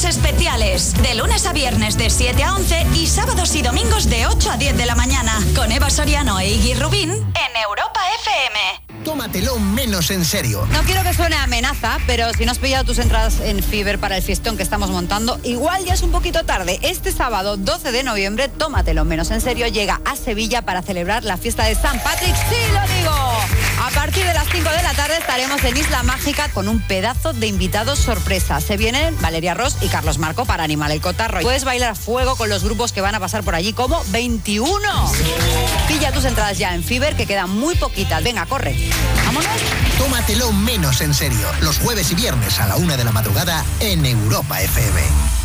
Especiales. De lunes a viernes de 7 a 11 y sábados y domingos de 8 a 10 de la mañana. Con Eva Soriano e Iggy Rubín en Europa FM. Tómatelo menos en serio. No quiero que suene a amenaza, pero si no has pillado tus entradas en Fiverr para el fiestón que estamos montando, igual ya es un poquito tarde. Este sábado, 12 de noviembre, tómatelo menos en serio, llega a Sevilla para celebrar la fiesta de San Patrick. ¡Sí lo digo! A partir de las 5 de la tarde estaremos en Isla Mágica con un pedazo de invitados sorpresa. Se vienen Valeria Ross y Carlos Marco para animar el cotarro. Puedes bailar fuego con los grupos que van a pasar por allí como 21. Pilla tus entradas ya en Fiverr, que quedan muy poquitas. Venga, corre. Vámonos. Tómatelo menos en serio. Los jueves y viernes a la una de la madrugada en Europa FM.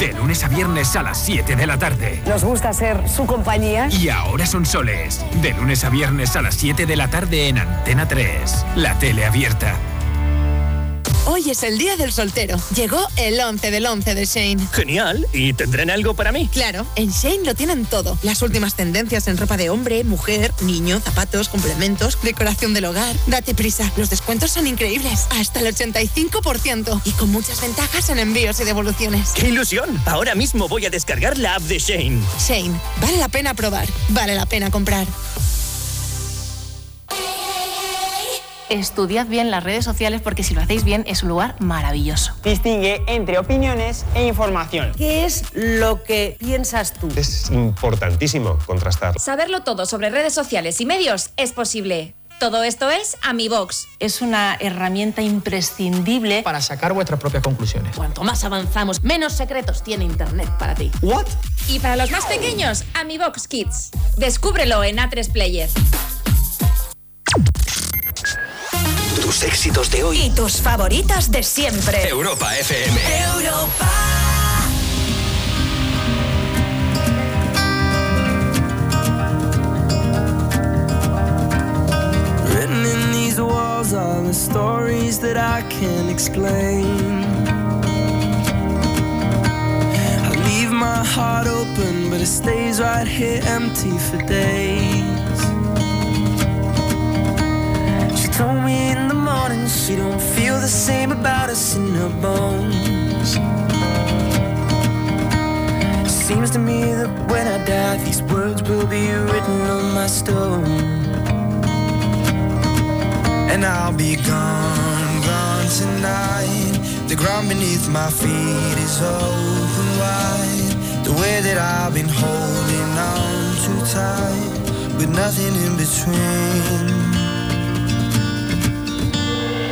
De lunes a viernes a las 7 de la tarde. Nos gusta ser su compañía. Y ahora son soles. De lunes a viernes a las 7 de la tarde en Antena 3. La tele abierta. Hoy es el día del soltero. Llegó el 11 del 11 de Shane. Genial. ¿Y tendrán algo para mí? Claro, en Shane lo tienen todo. Las últimas tendencias en ropa de hombre, mujer, niño, zapatos, complementos, decoración del hogar. Date prisa, los descuentos son increíbles. Hasta el 85% y con muchas ventajas en envíos y devoluciones. ¡Qué ilusión! Ahora mismo voy a descargar la app de Shane. Shane, vale la pena probar, vale la pena comprar. Estudiad bien las redes sociales porque si lo hacéis bien es un lugar maravilloso. Distingue entre opiniones e información. ¿Qué es lo que piensas tú? Es importantísimo contrastar. Saberlo todo sobre redes sociales y medios es posible. Todo esto es AmiBox. Es una herramienta imprescindible Para sacar vuestras propias conclusiones. Cuanto más avanzamos, menos secretos tiene Internet para ti. ¿What? Y para los más pequeños, AmiBox Kids. Descúbrelo en A3 Player. Tus éxitos de hoy. Y tus favoritas de siempre. Europa FM. Europa. Written in these walls are the stories that I can't explain. I leave my heart open, but it stays right here empty for days. Same about us in her bones. Seems to me that when I die, these words will be written on my stone. And I'll be gone, gone tonight. The ground beneath my feet is open wide. The way that I've been holding on too tight, with nothing in between.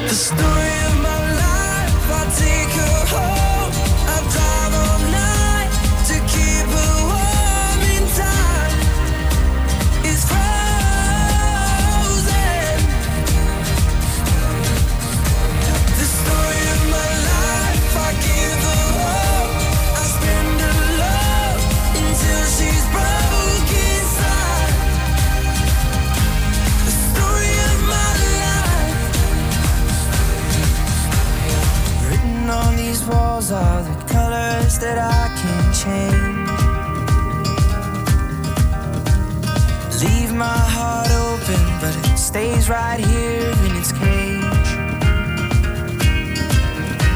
The story of my life, I take walls are the colors that I can't change. Leave my heart open, but it stays right here in its cage.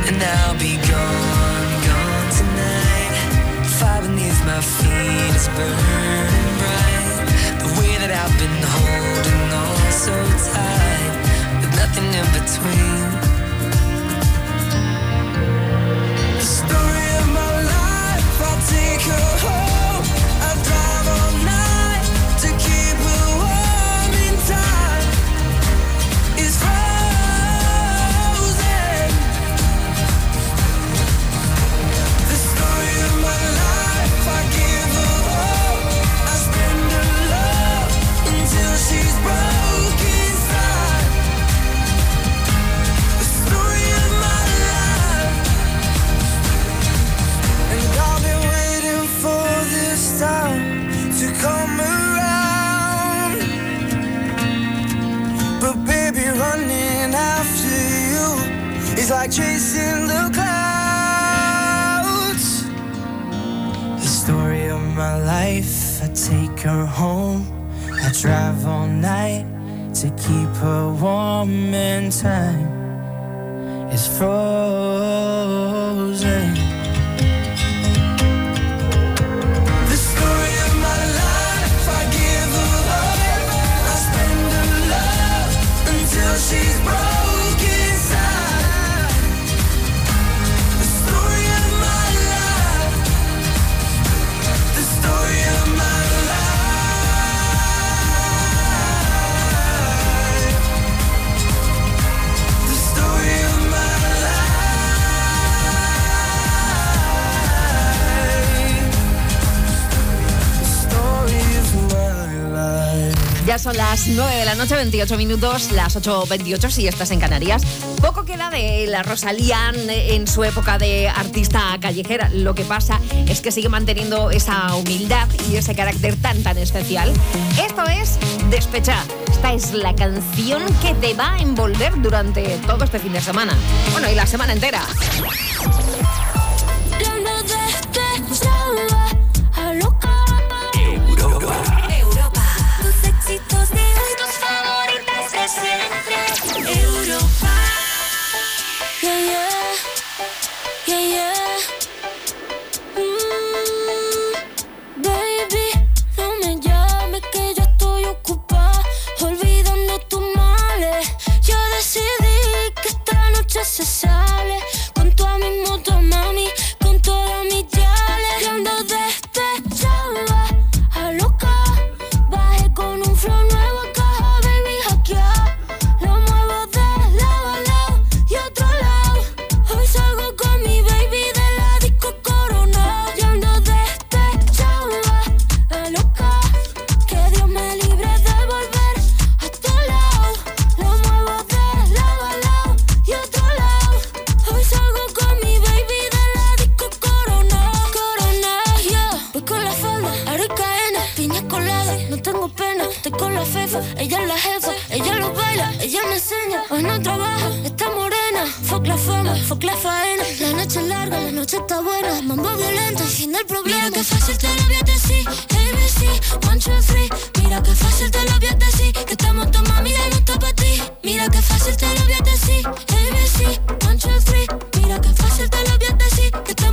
And I'll be gone, gone tonight. Fire beneath my feet is burning bright. The way that I've been holding on so tight, with nothing in between. The story of my life, I take her home. I drive chasing the clouds. The story of my life, I take her home. I drive all night to keep her warm in time. It's frozen. Ya son las 9 de la noche, 28 minutos, las 8.28 si estás en Canarias. Poco queda de la Rosalía en su época de artista callejera. Lo que pasa es que sigue manteniendo esa humildad y ese carácter tan, tan especial. Esto es Despecha. Esta es la canción que te va a envolver durante todo este fin de semana. Bueno, y la semana entera. no trabaja, está morena. Fuck la fama, fuck la faena. La noche es larga, la noche está buena. Mambo violento, fin del problema. Mira que fácil te lo voy a decir. ABC, one, two, three. Mira que fácil te lo voy a. Que estamos tomando mami y no está para ti. Mira que fácil te lo voy a decir. ABC, one, two, three. Mira que fácil te lo voy a. Que estamos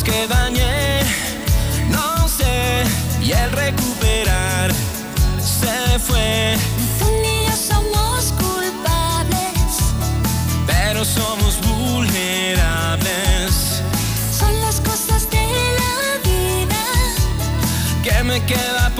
que dañé, no sé, y el recuperar se fue. Ni yo somos culpables, pero somos vulnerables. Son las cosas de la vida que me quedan.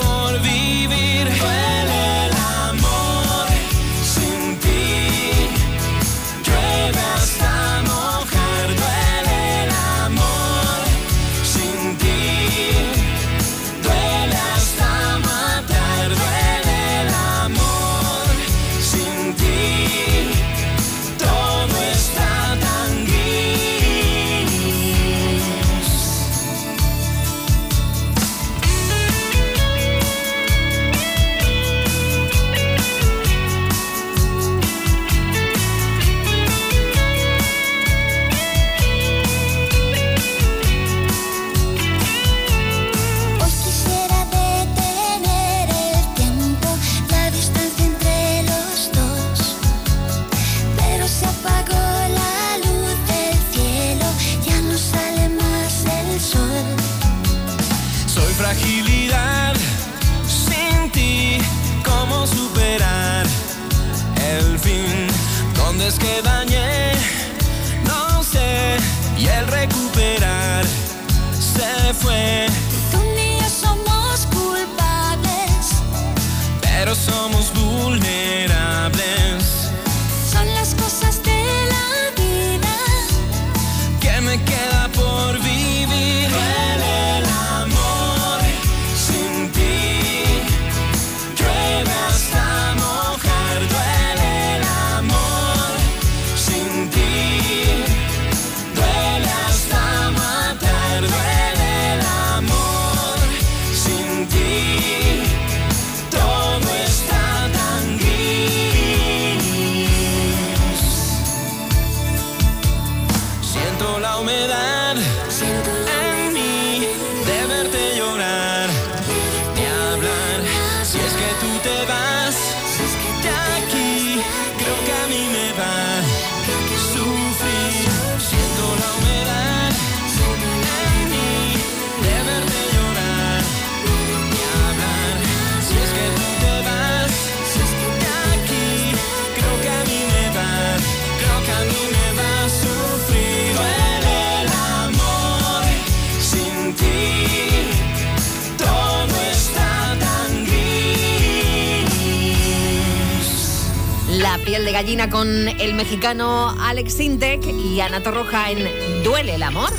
Con el mexicano Alex Intec y Ana Torroja en Duele el amor.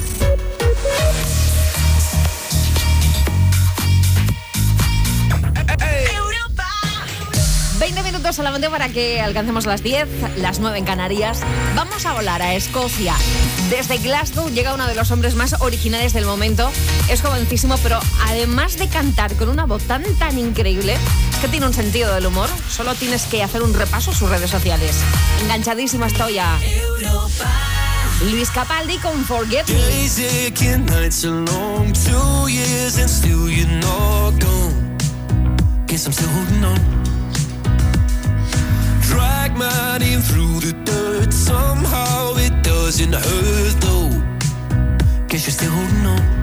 Europa. 20 minutos solamente para que alcancemos las 10, las 9 en Canarias. Vamos a volar a Escocia. Desde Glasgow llega uno de los hombres más originales del momento. Es jovencísimo, pero además de cantar con una voz tan tan increíble, que tiene un sentido del humor. Solo tienes que hacer un repaso a sus redes sociales. Enganchadísima estoy a Luis Capaldi con Forget Me. drag my name through the dirt. Somehow it doesn't hurt though. Guess you're still holding on.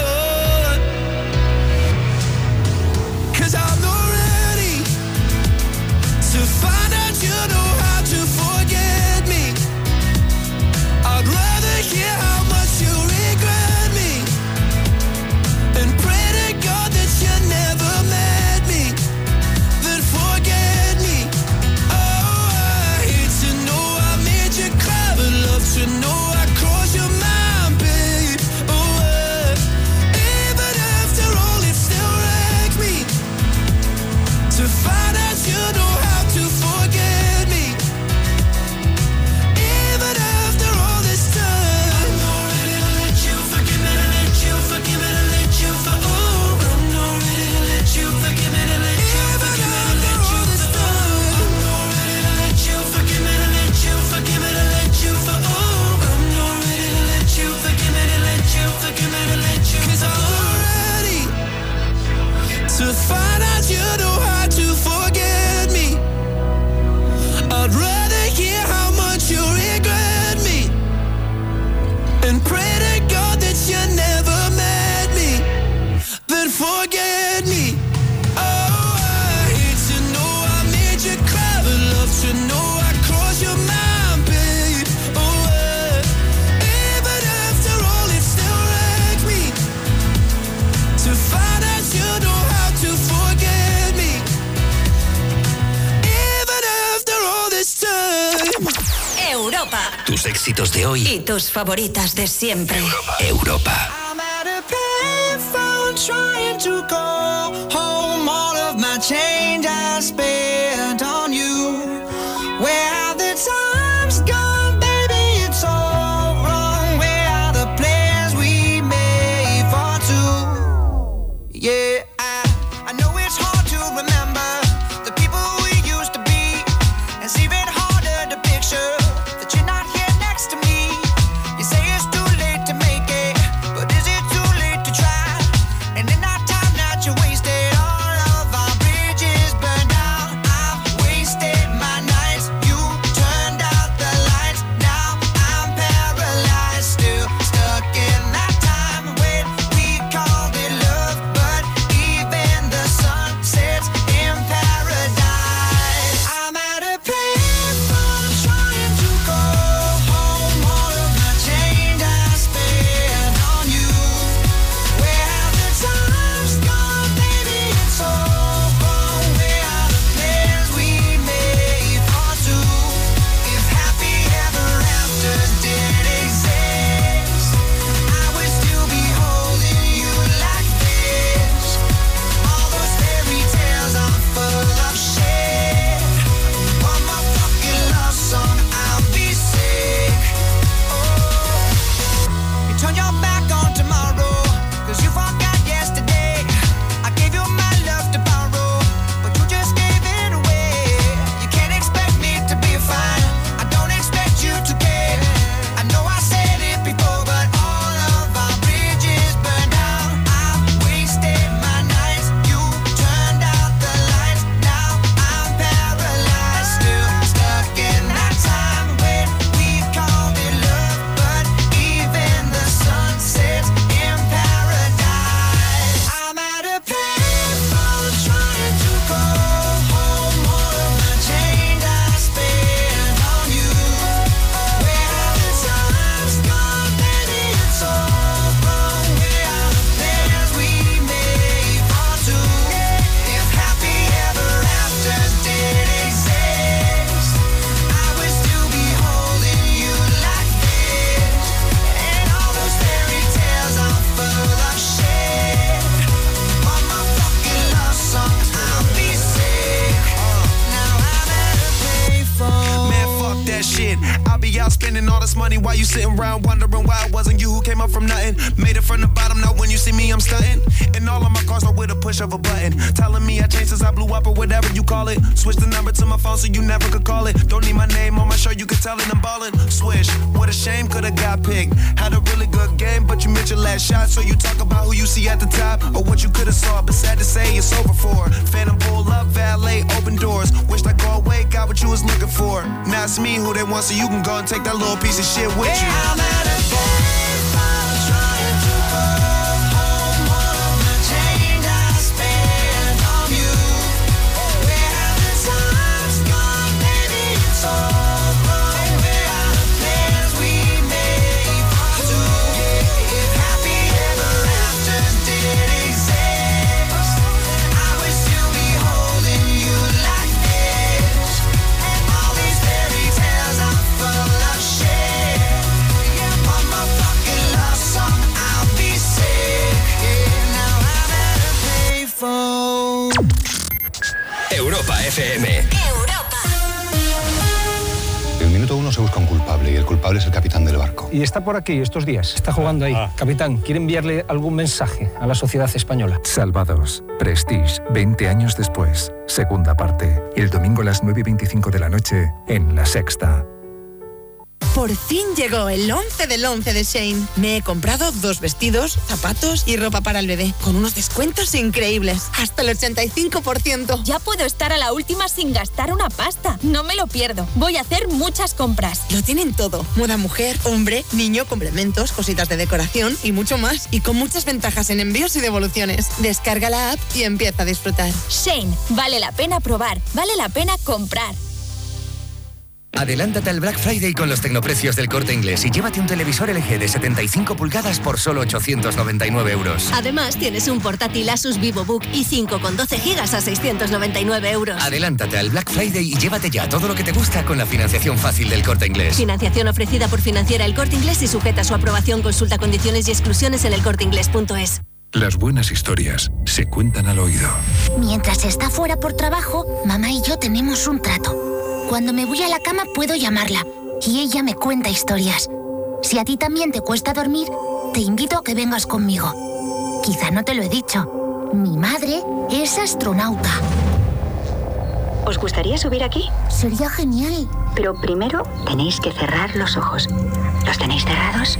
Éxitos de hoy y tus favoritas de siempre. Europa. Aquí estos días, está jugando ahí. Capitán, ¿quiere enviarle algún mensaje a la sociedad española? Salvados. Prestige, 20 años después. Segunda parte. El domingo a las 9 y 25 de la noche en La Sexta. Por fin llegó el 11 del 11 de Shane. Me he comprado dos vestidos, zapatos y ropa para el bebé, con unos descuentos increíbles. Hasta el 85%. Ya puedo estar a la última sin gastar una pasta. No me lo pierdo. Voy a hacer muchas compras. Lo tienen todo. Moda mujer, hombre, niño, complementos, cositas de decoración y mucho más. Y con muchas ventajas en envíos y devoluciones. Descarga la app y empieza a disfrutar. Shane, vale la pena probar. Vale la pena comprar. Adelántate al Black Friday con los tecnoprecios del corte inglés y llévate un televisor LG de 75 pulgadas por solo 899 euros. Además, tienes un portátil Asus VivoBook i5 con 12 GB a 699 euros. Adelántate al Black Friday y llévate ya todo lo que te gusta con la financiación fácil del corte inglés. Financiación ofrecida por Financiera El Corte Inglés y sujeta a su aprobación. Consulta condiciones y exclusiones en elcorteinglés.es. Las buenas historias se cuentan al oído. Mientras está fuera por trabajo, mamá y yo tenemos un trato. Cuando me voy a la cama puedo llamarla y ella me cuenta historias. Si a ti también te cuesta dormir, te invito a que vengas conmigo. Quizá no te lo he dicho. Mi madre es astronauta. ¿Os gustaría subir aquí? Sería genial. Pero primero tenéis que cerrar los ojos. ¿Los tenéis cerrados?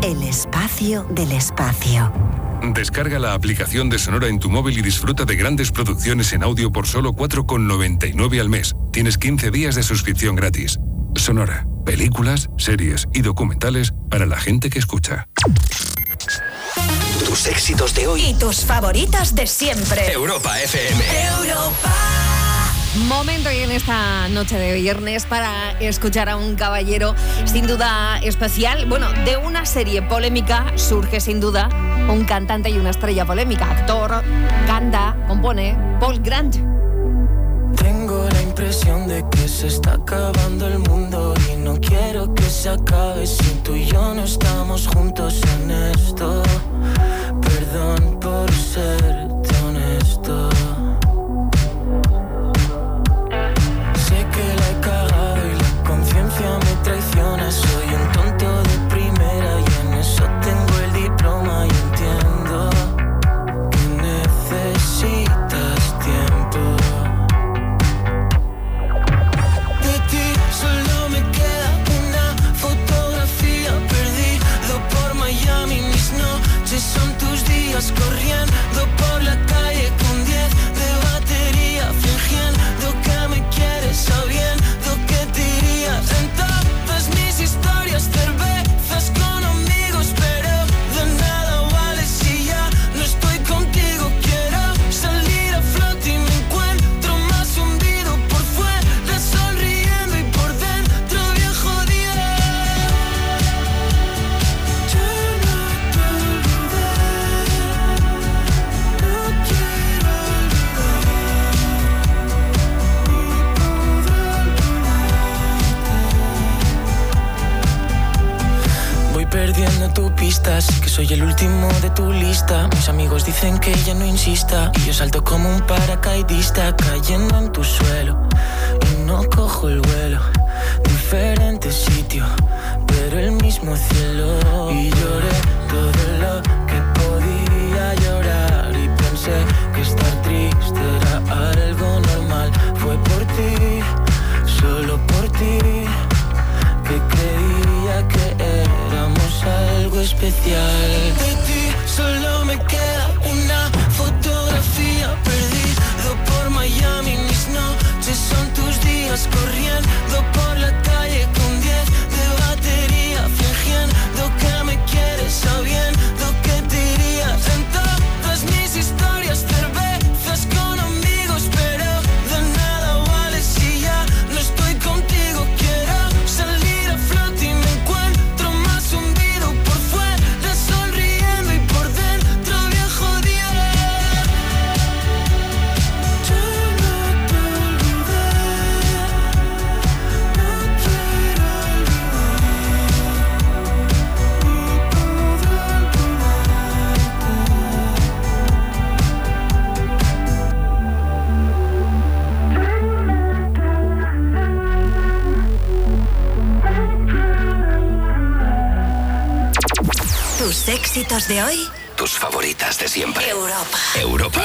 El espacio del espacio. Descarga la aplicación de Sonora en tu móvil y disfruta de grandes producciones en audio por solo 4,99 al mes. Tienes 15 días de suscripción gratis. Sonora, películas, series y documentales para la gente que escucha. Tus éxitos de hoy. Y tus favoritas de siempre. Europa FM. Momento y en esta noche de viernes para escuchar a un caballero sin duda especial. Bueno, de una serie polémica surge sin duda un cantante y una estrella polémica. Actor, canta, compone, Paul Grant. Tengo la impresión de que se está acabando el mundo y no quiero que se acabe si tú y yo no estamos juntos en esto. Perdón por serte corriendo Soy el último de tu lista. Mis amigos dicen que ya no insista. Y yo salto como un paracaidista cayendo en tu suelo. Y no cojo el vuelo. Diferente sitio, pero el mismo cielo. Y lloré todo lo que podía llorar. Y pensé que estar triste era algo normal. Fue por ti, solo por ti, que creía que algo especial. De ti solo me queda una fotografía perdido por Miami. Mis noches son tus días corriendo por la calle. favoritos de hoy. Tus favoritas de siempre. Europa. Europa.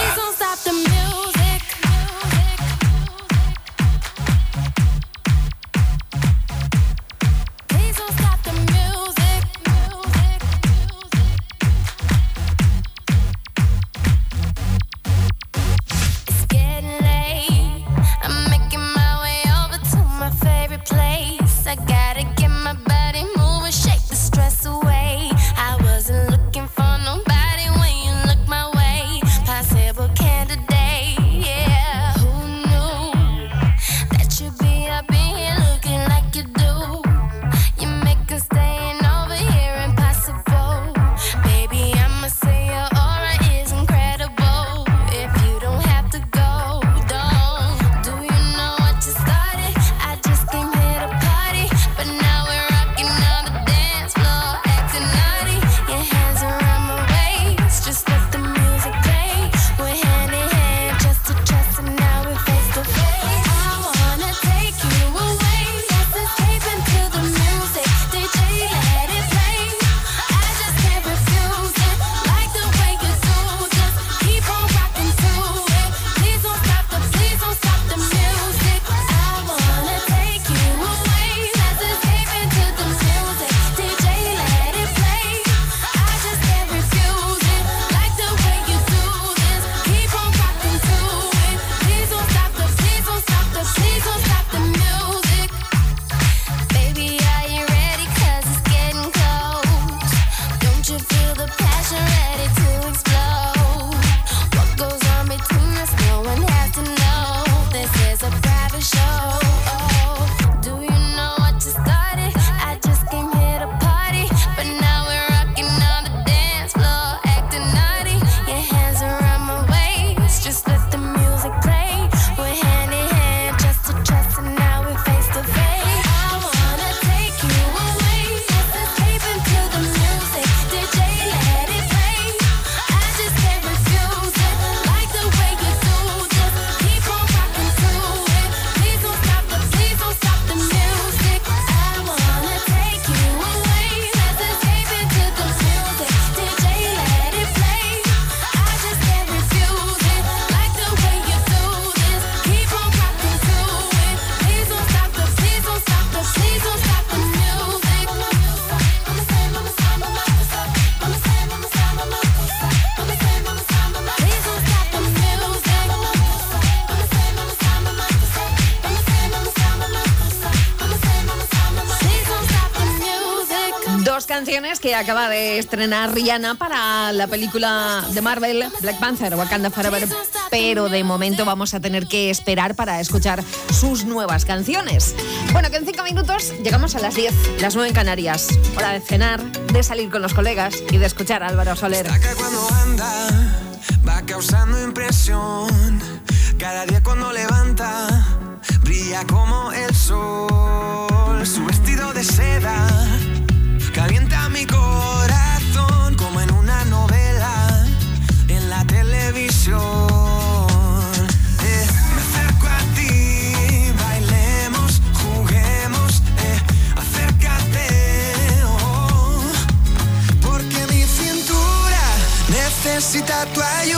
acaba de estrenar Rihanna para la película de Marvel, Black Panther, Wakanda Forever, pero de momento vamos a tener que esperar para escuchar sus nuevas canciones. Bueno, que en cinco minutos llegamos a las 10, las 9 Canarias. Hora de cenar, de salir con los colegas y de escuchar a Álvaro Soler. why you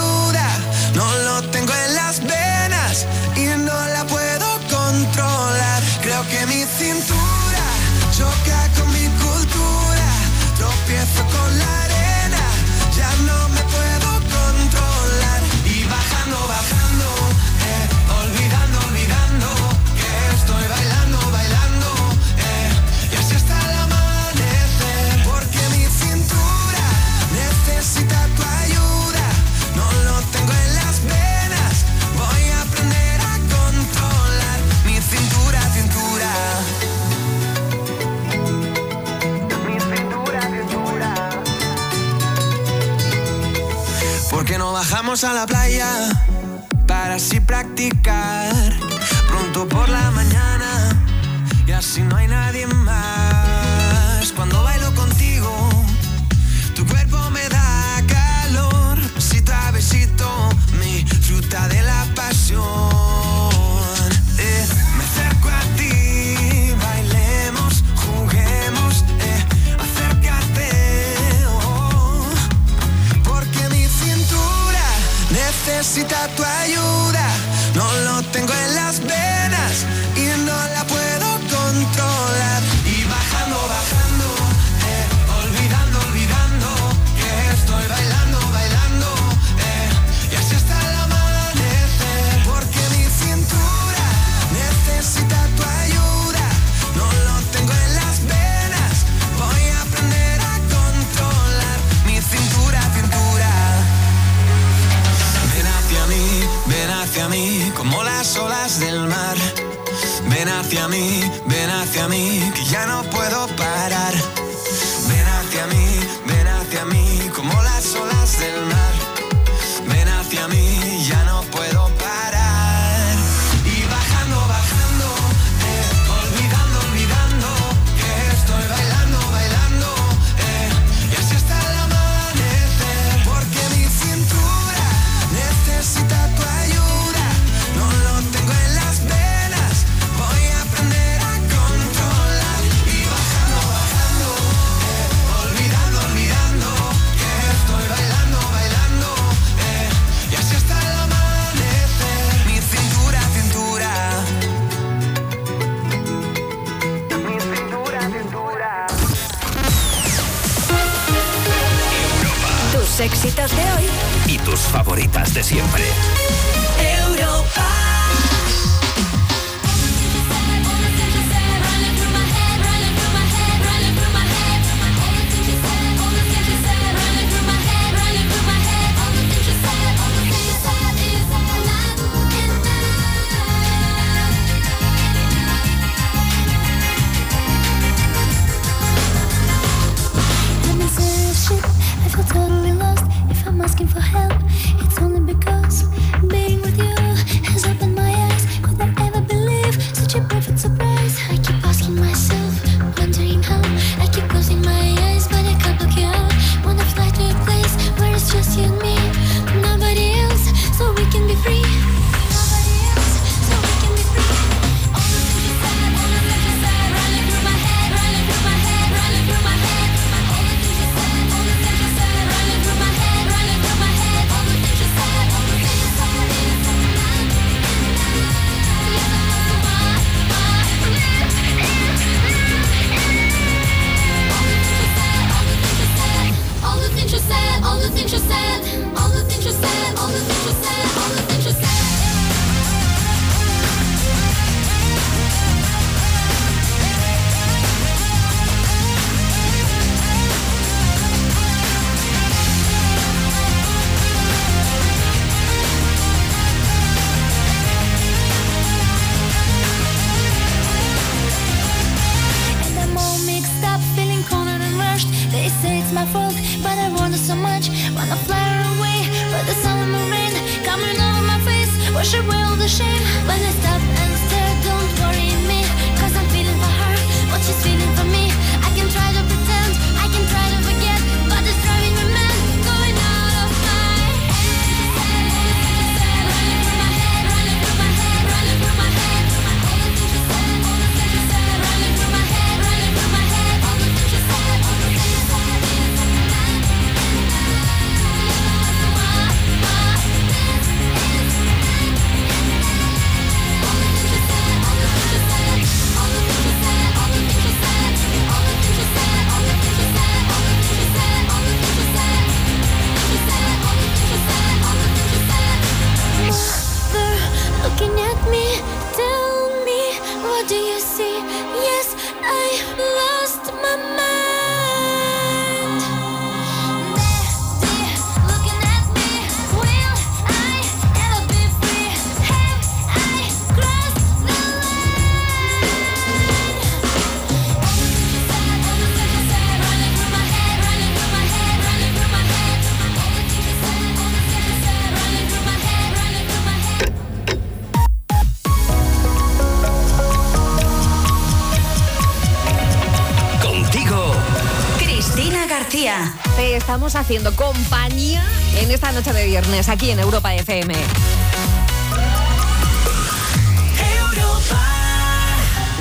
haciendo compañía en esta noche de viernes aquí en Europa FM.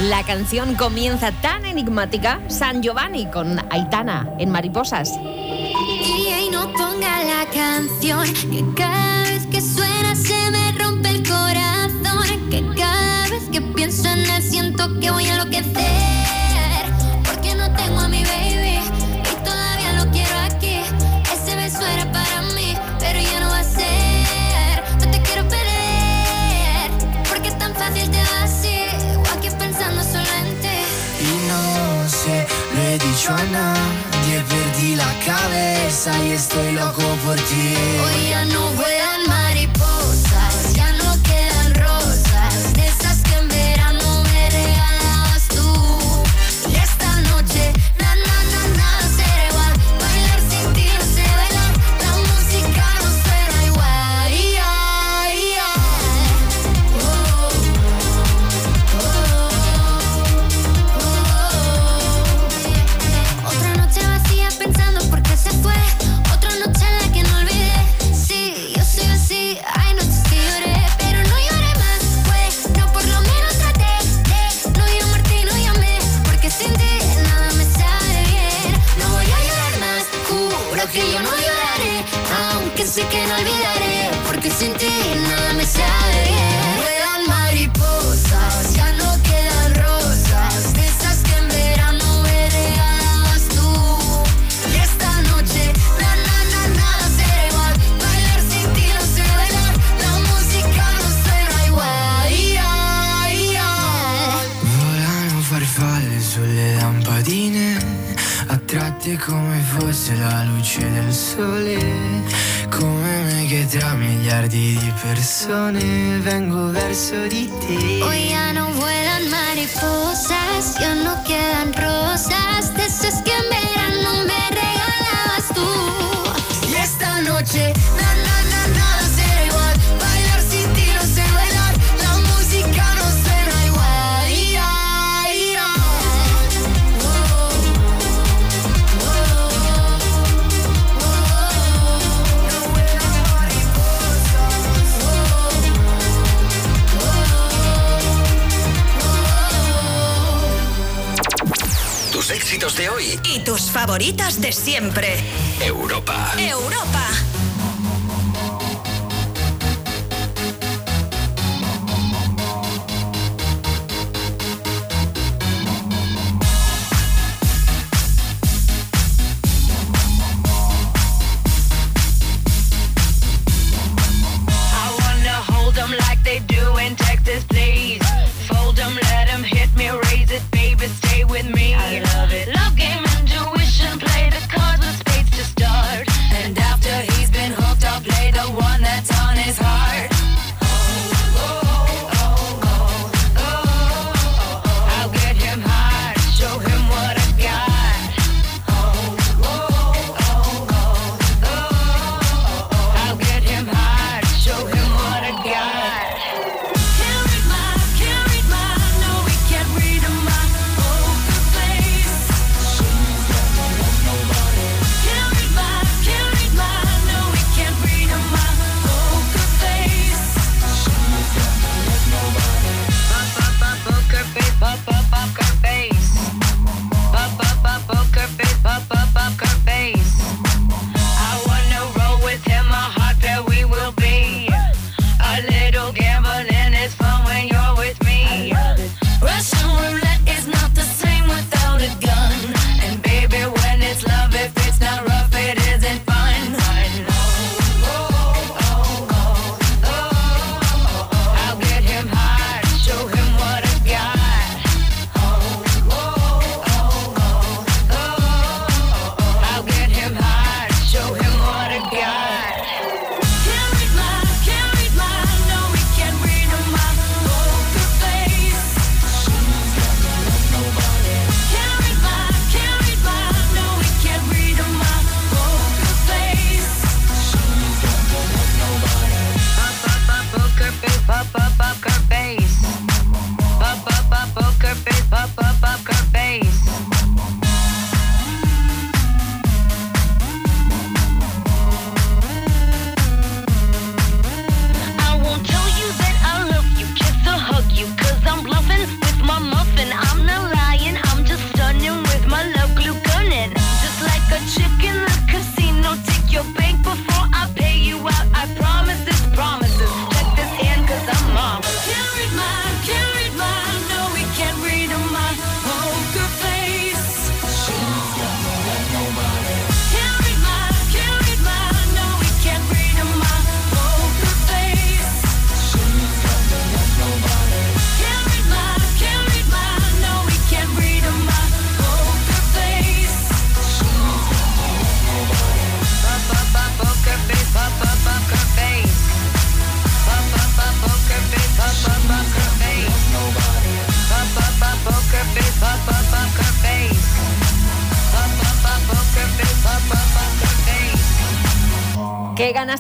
La canción comienza tan enigmática, San Giovanni con Aitana en Mariposas. Y ahí no ponga la canción que cada que suena y estoy loco por ti. persone vengo verso di te. Hoy ya no vuelan mariposas, ya no quedan rosas. favoritas de siempre. Europa. Europa.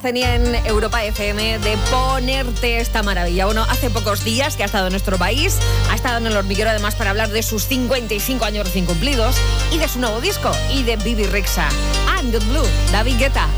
tenía en Europa FM de ponerte esta maravilla. Bueno, hace pocos días que ha estado en nuestro país, ha estado en el hormiguero además para hablar de sus 55 años recién cumplidos y de su nuevo disco y de Bibi Rexa. and Good Blue, David Guetta.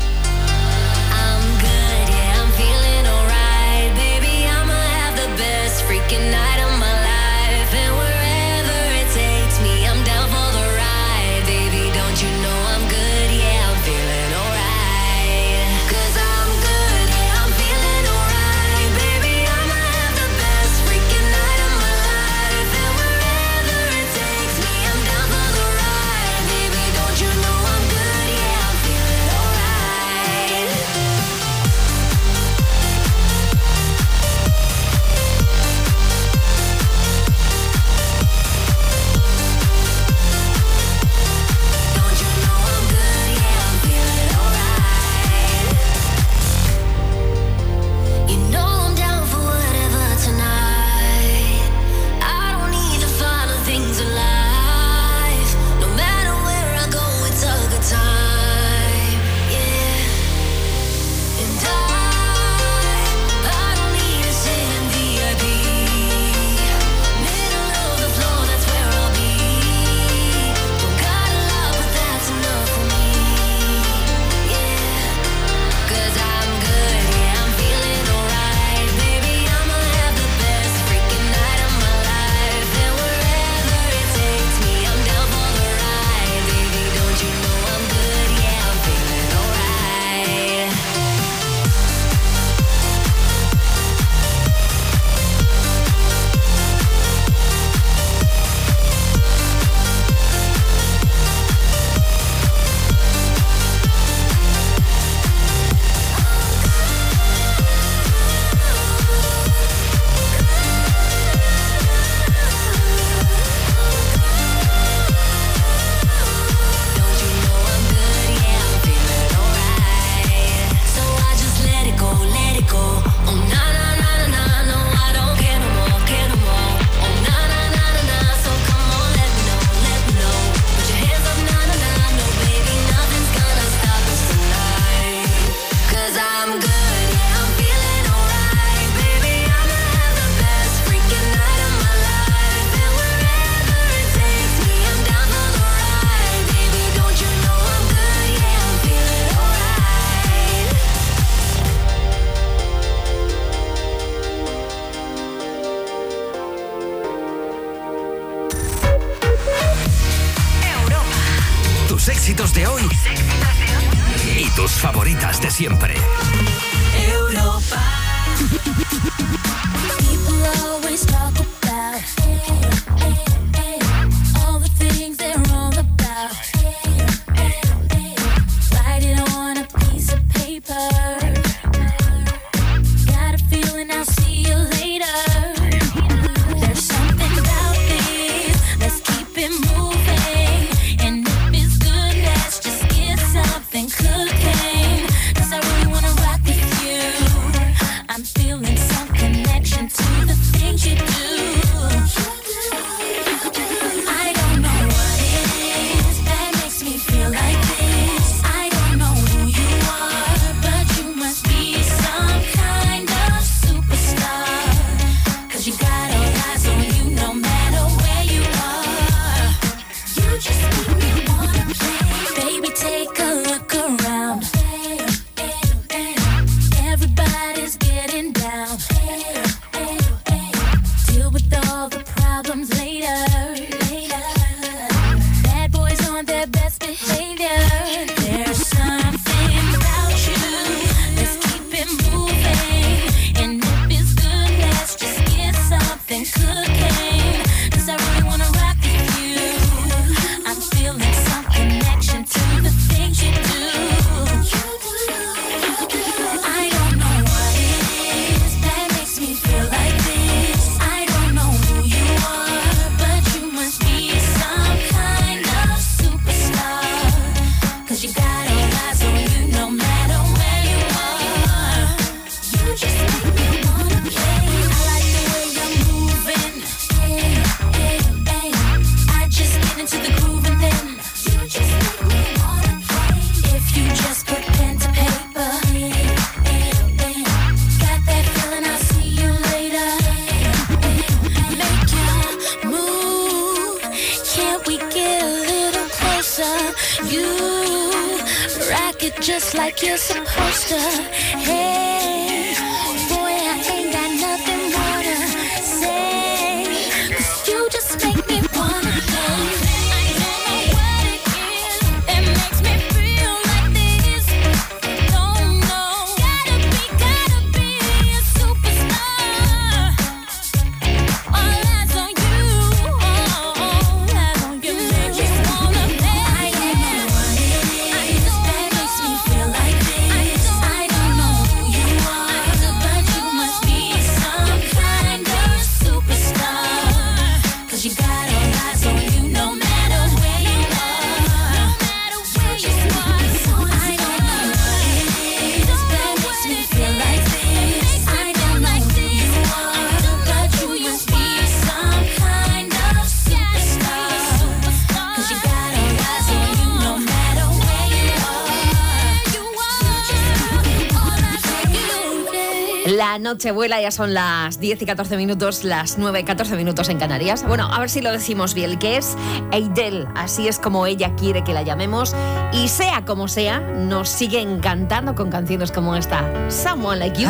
Noche vuela, ya son las 10 y 14 minutos, las 9 y 14 minutos en Canarias. Bueno, a ver si lo decimos bien, que es Eidel, así es como ella quiere que la llamemos. Y sea como sea, nos sigue encantando con canciones como esta, Someone Like You.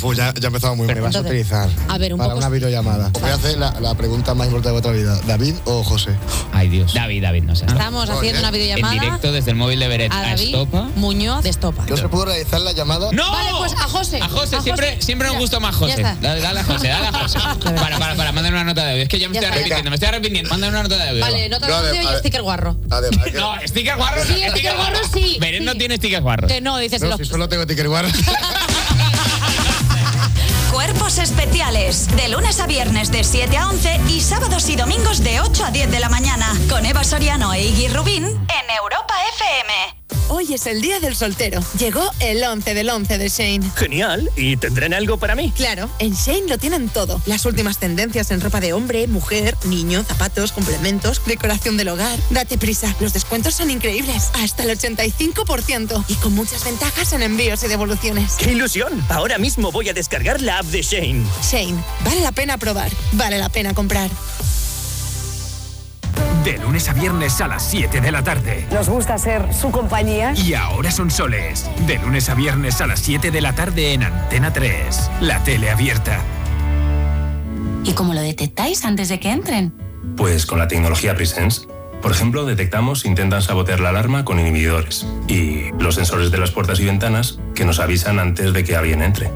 Ofu, ya, ya ha empezado muy Pero mal. vas a utilizar A ver, un para poco- una videollamada. Os voy a hacer la, la pregunta más importante de vuestra vida. ¿David o José? Ay, Dios. David, David, no sé. Estamos haciendo una videollamada En directo desde el móvil de Beret a a David Estopa. Muñoz de Estopa. ¿No se pudo realizar la llamada? ¡No! Vale, pues a José. A José, siempre, siempre nos Mira, gusta más ya José. está. Dale, dale a José, dale a José. Para, para, para, mándale una nota de audio. Es que ya me Ya estoy está. arrepintiendo, me estoy arrepintiendo. Mándale una nota de audio. Vale, va. nota de audio y sticker guarro. Además, que- No, sticker guarro. Sí, sticker guarro sí. Beret no tiene sticker guarro. Que no, dices no, los- si solo tengo ticket guarda. Especiales. De lunes a viernes de 7 a 11 y sábados y domingos de 8 a 10 de la mañana. Con Eva Soriano e Iggy Rubín. Hoy es el día del soltero. Llegó el 11 del 11 de Shane. Genial. ¿Y tendrán algo para mí? Claro, en Shane lo tienen todo. Las últimas tendencias en ropa de hombre, mujer, niño, zapatos, complementos, decoración del hogar. Date prisa, los descuentos son increíbles. Hasta el 85% y con muchas ventajas en envíos y devoluciones. ¡Qué ilusión! Ahora mismo voy a descargar la app de Shane. Shane, vale la pena probar, vale la pena comprar. De lunes a viernes a las 7 de la tarde. Nos gusta ser su compañía. Y ahora son soles. De lunes a viernes a las 7 de la tarde en Antena 3. La tele abierta. ¿Y cómo lo detectáis antes de que entren? Pues con la tecnología Presence. Por ejemplo, detectamos si intentan sabotear la alarma con inhibidores y los sensores de las puertas y ventanas que nos avisan antes de que alguien entre.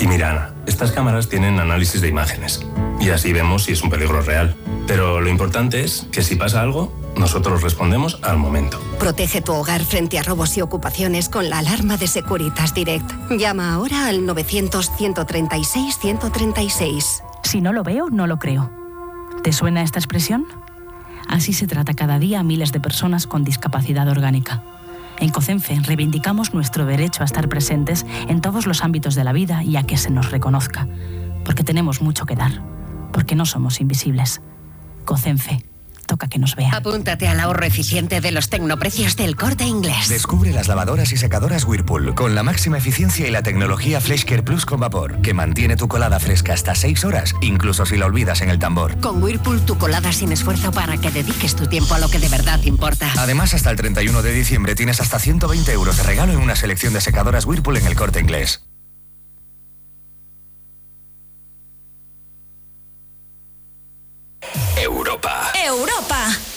Y mira, Ana, estas cámaras tienen análisis de imágenes y así vemos si es un peligro real. Pero lo importante es que si pasa algo, nosotros respondemos al momento. Protege tu hogar frente a robos y ocupaciones con la alarma de Securitas Direct. Llama ahora al 900-136-136. Si no lo veo, no lo creo. ¿Te suena esta expresión? Así se trata cada día a miles de personas con discapacidad orgánica. En COCENFE reivindicamos nuestro derecho a estar presentes en todos los ámbitos de la vida y a que se nos reconozca, porque tenemos mucho que dar, porque no somos invisibles. COCENFE, toca que nos vean. Apúntate al ahorro eficiente de los tecnoprecios del corte inglés. Descubre las lavadoras y secadoras Whirlpool con la máxima eficiencia y la tecnología FreshCare Plus con vapor, que mantiene tu colada fresca hasta 6 horas, incluso si la olvidas en el tambor. Con Whirlpool tu colada sin esfuerzo para que dediques tu tiempo a lo que de verdad importa. Además, hasta el 31 de diciembre tienes hasta 120 euros de regalo en una selección de secadoras Whirlpool en el corte inglés. Europa.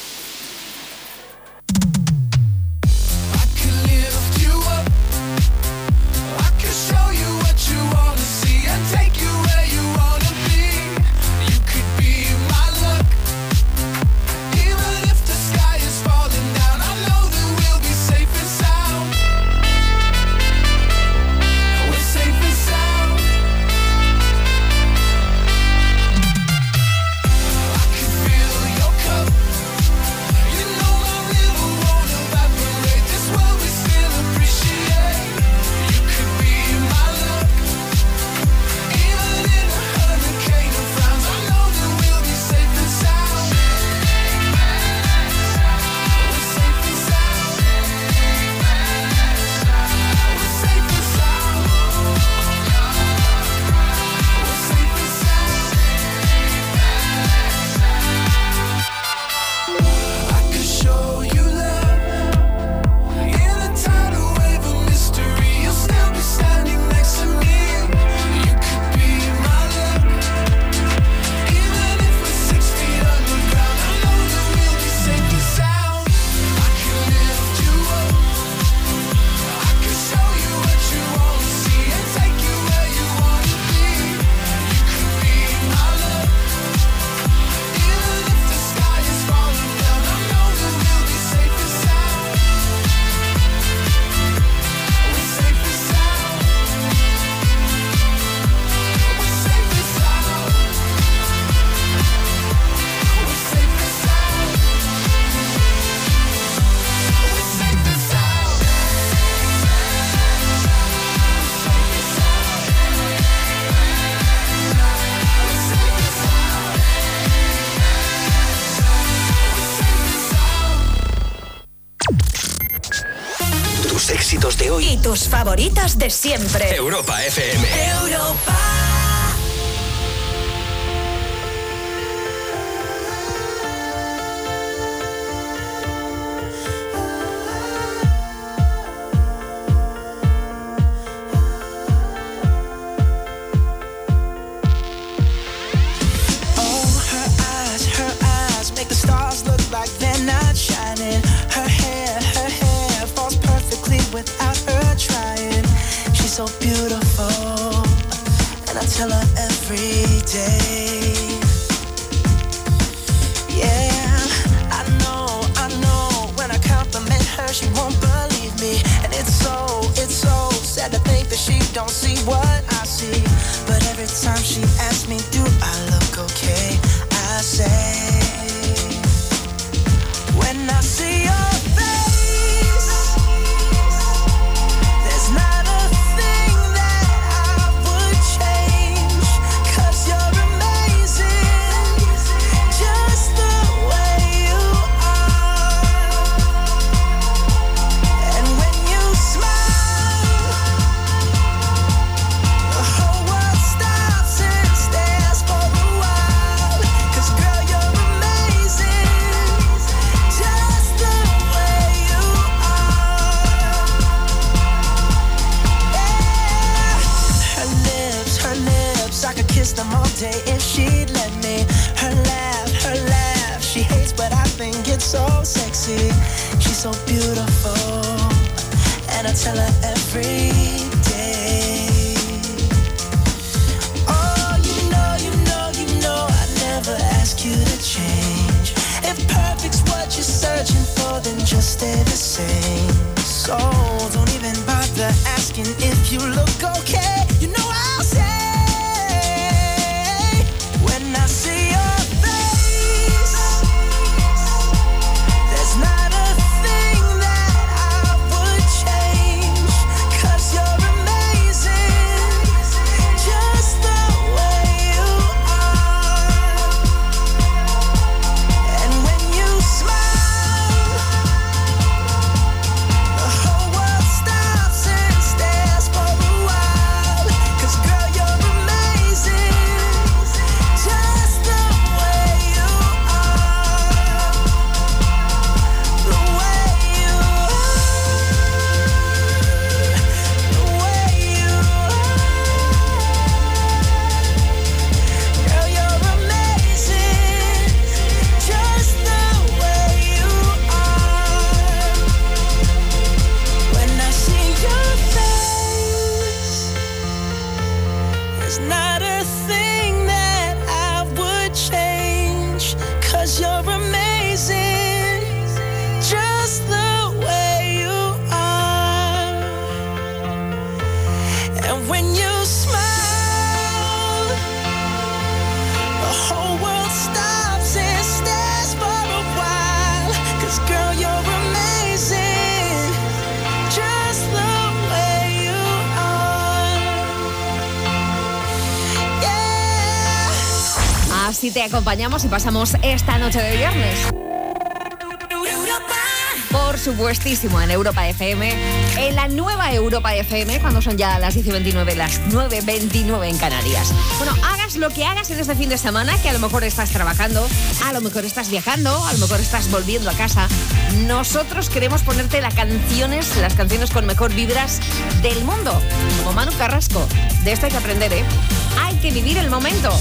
Siempre. Europa FM. Europa. Acompañamos y pasamos esta noche de viernes. Por supuestísimo, en Europa FM, en la nueva Europa FM, cuando son ya las 10 y 29, las 9.29 en Canarias. Bueno, hagas lo que hagas en este fin de semana, que a lo mejor estás trabajando, a lo mejor estás viajando, a lo mejor estás volviendo a casa. Nosotros queremos ponerte las canciones, las canciones con mejor vibras del mundo. Como Manu Carrasco. De esto hay que aprender, ¿eh? Hay que vivir el momento.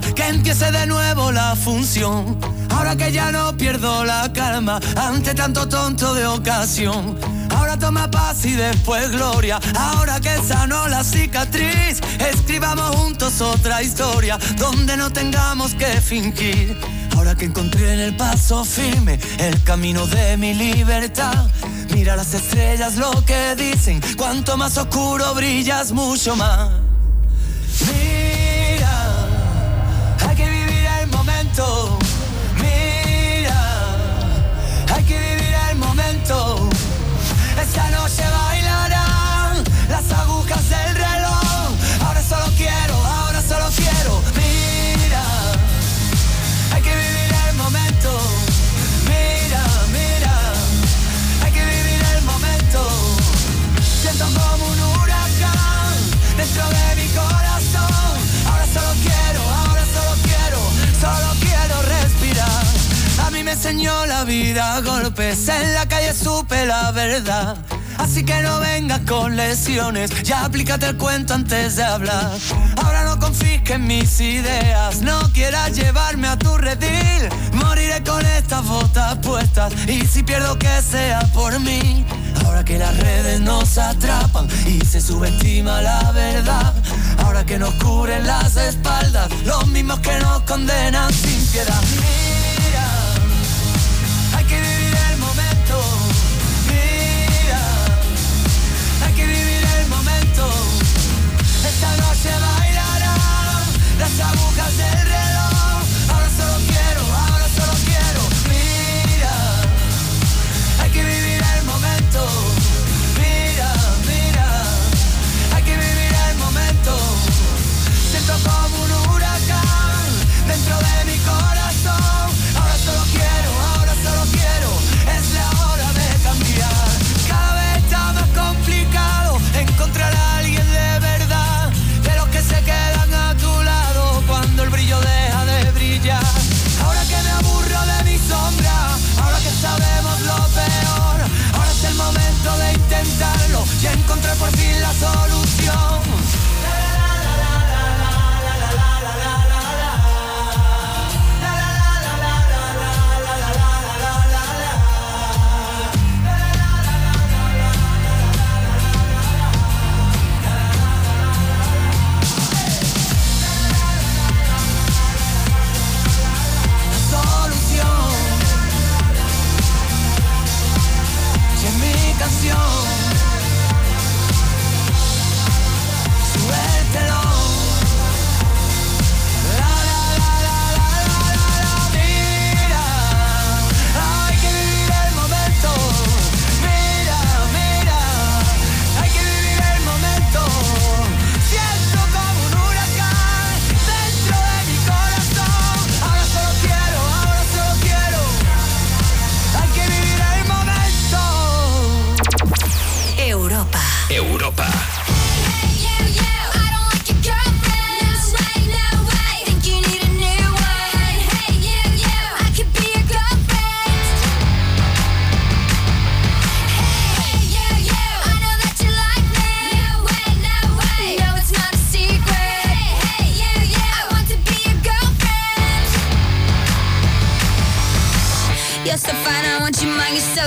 Que empiece de nuevo la función. Ahora que ya no pierdo la calma ante tanto tonto de ocasión. Ahora toma paz y después gloria. Ahora que sanó la cicatriz, escribamos juntos otra historia donde no tengamos que fingir. Ahora que encontré en el paso firme el camino de mi libertad. Mira las estrellas lo que dicen, cuanto más oscuro brillas mucho más. Mira, hay que vivir el momento. Esta noche bailarán las agujas del reloj. Ahora solo quiero, ahora solo quiero. Mira, hay que vivir el momento. Mira, mira, hay que vivir el momento. Siento como un huracán dentro de me enseñó la vida, a golpes en la calle supe la verdad. Así que no vengas con lesiones, ya aplícate el cuento antes de hablar. Ahora no confisques mis ideas, no quieras llevarme a tu redil. Moriré con estas botas puestas y si pierdo que sea por mí. Ahora que las redes nos atrapan y se subestima la verdad. Ahora que nos cubren las espaldas, los mismos que nos condenan sin piedad.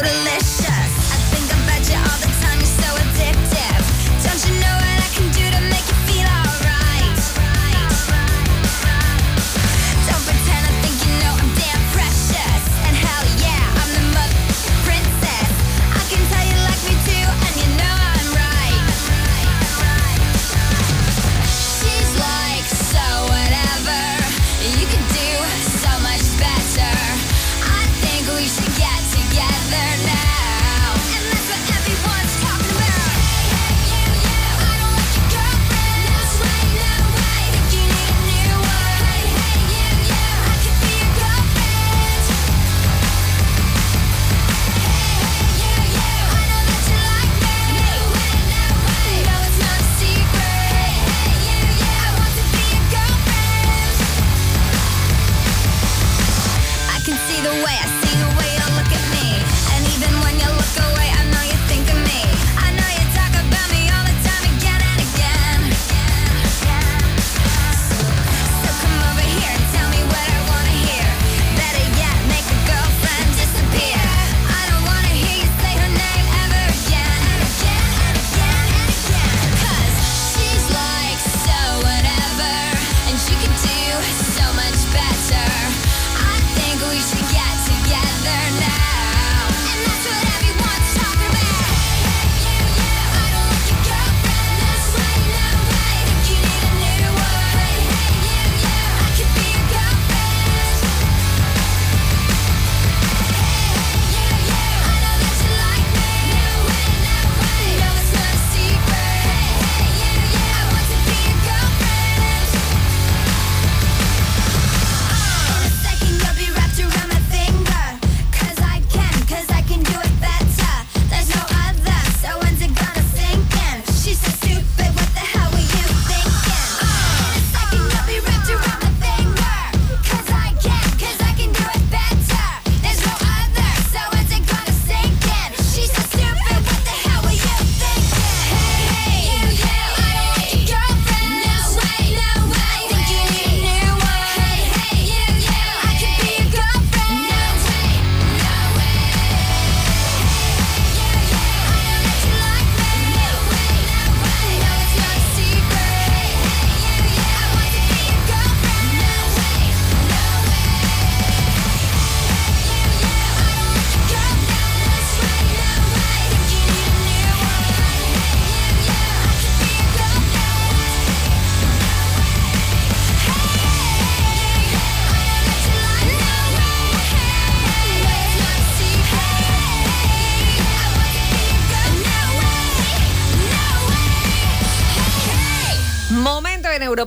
Theater.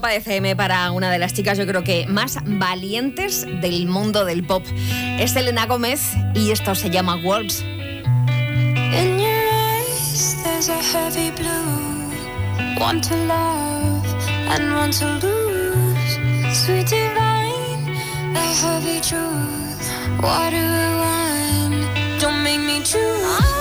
Europa FM para una de las chicas, yo creo que más valientes del mundo del pop. Es Elena Gómez y esto se llama Worlds. In your eyes, there's a heavy blue. Want to love and want to lose. Sweet divine, a heavy truth. Water and wine, don't make me choose.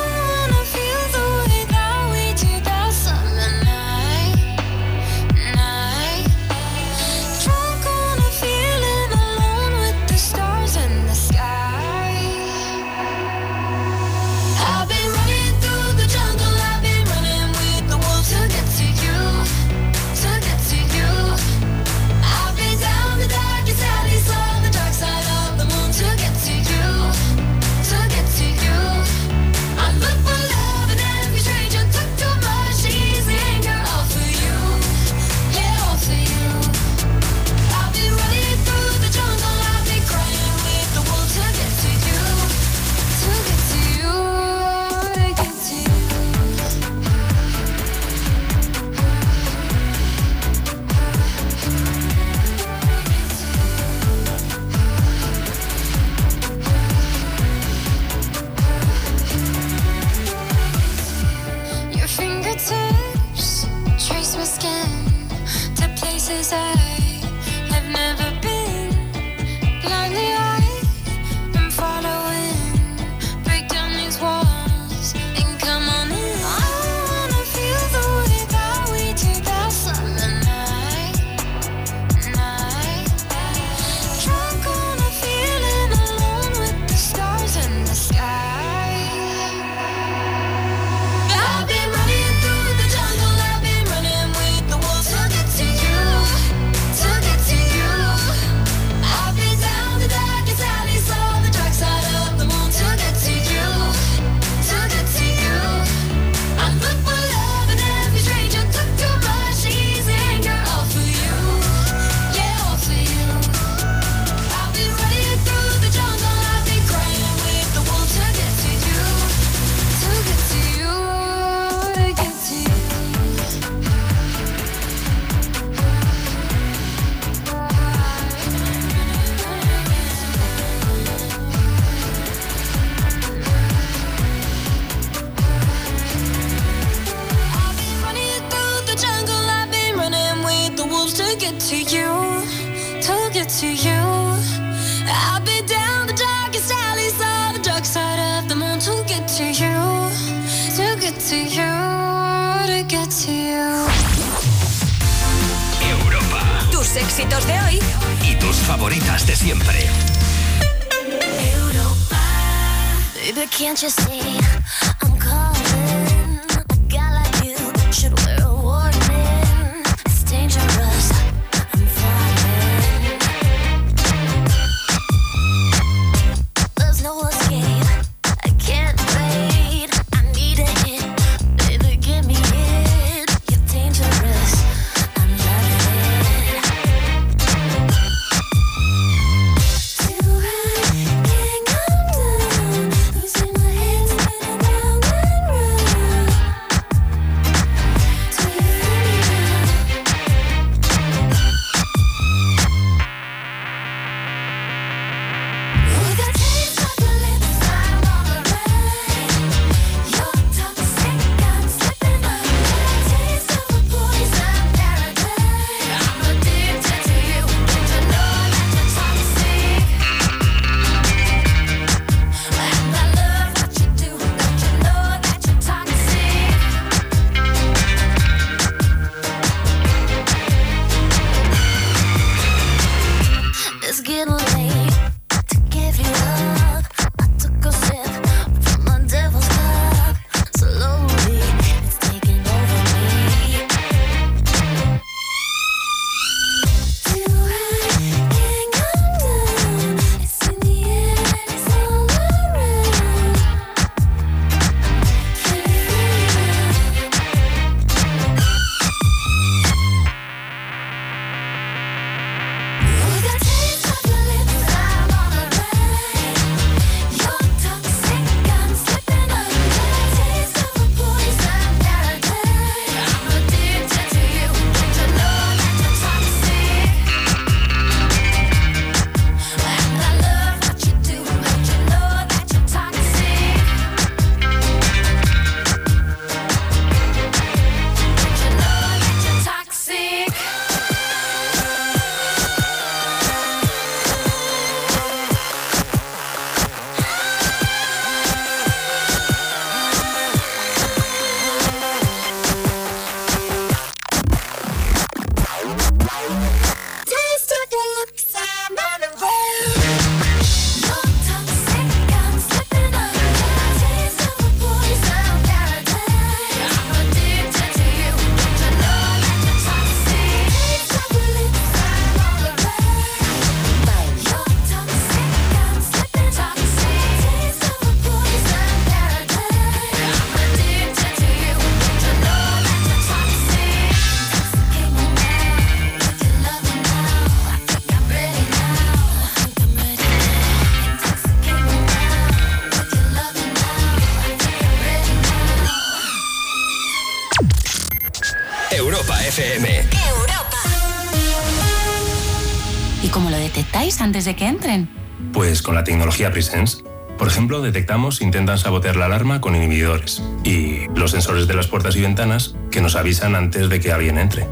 Antes de que entren? Pues con la tecnología Presence. Por ejemplo, detectamos si intentan sabotear la alarma con inhibidores y los sensores de las puertas y ventanas que nos avisan antes de que alguien entre.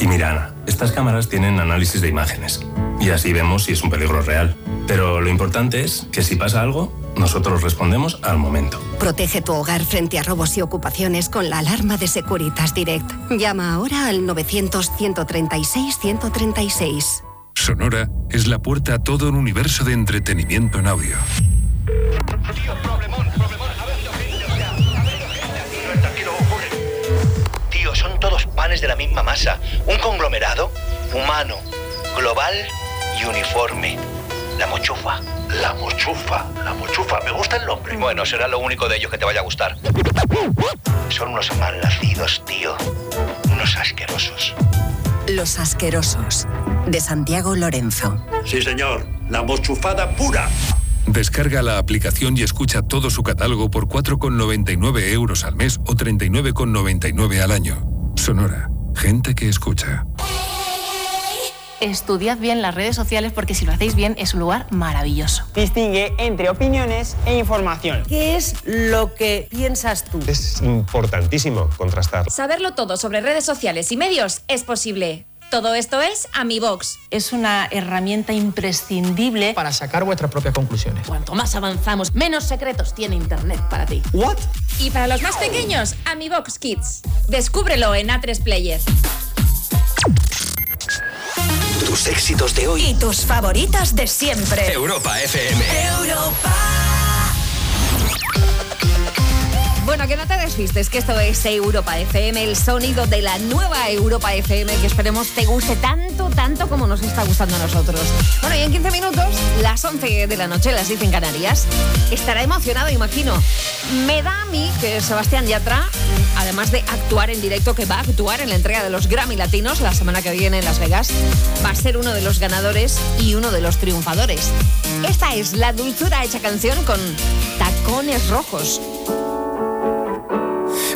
Y mira, Ana, estas cámaras tienen análisis de imágenes y así vemos si es un peligro real. Pero lo importante es que si pasa algo, nosotros respondemos al momento. Protege tu hogar frente a robos y ocupaciones con la alarma de Securitas Direct. Llama ahora al 900-136-136. Sonora es la puerta a todo un universo de entretenimiento en audio. Tío, son todos panes de la misma masa. Un conglomerado humano, global y uniforme. La mochufa. La mochufa. La mochufa. Me gusta el nombre. Bueno, será lo único de ellos que te vaya a gustar. Son unos malnacidos, tío. Unos asquerosos. Los asquerosos. De Santiago Lorenzo. Sí, señor. La mochufada pura. Descarga la aplicación y escucha todo su catálogo por 4,99 euros al mes o 39,99 al año. Sonora. Gente que escucha. Estudiad bien las redes sociales porque si lo hacéis bien es un lugar maravilloso. Distingue entre opiniones e información. ¿Qué es lo que piensas tú? Es importantísimo contrastar. Saberlo todo sobre redes sociales y medios es posible. Todo esto es AmiBox. Es una herramienta imprescindible Para sacar vuestras propias conclusiones. Cuanto más avanzamos, menos secretos tiene Internet para ti. ¿What? Y para los más pequeños, AmiBox Kids. Descúbrelo en A3 Player. Tus éxitos de hoy. Y tus favoritas de siempre. Europa FM. Bueno, que no te despistes, que esto es Europa FM, el sonido de la nueva Europa FM, que esperemos te guste tanto, tanto como nos está gustando a nosotros. Bueno, y en 15 minutos, las 11 de la noche, las 10 en Canarias, estará emocionado, imagino. Me da a mí que Sebastián Yatra, además de actuar en directo, que va a actuar en la entrega de los Grammy Latinos la semana que viene en Las Vegas, va a ser uno de los ganadores y uno de los triunfadores. Esta es la dulzura hecha canción con tacones rojos.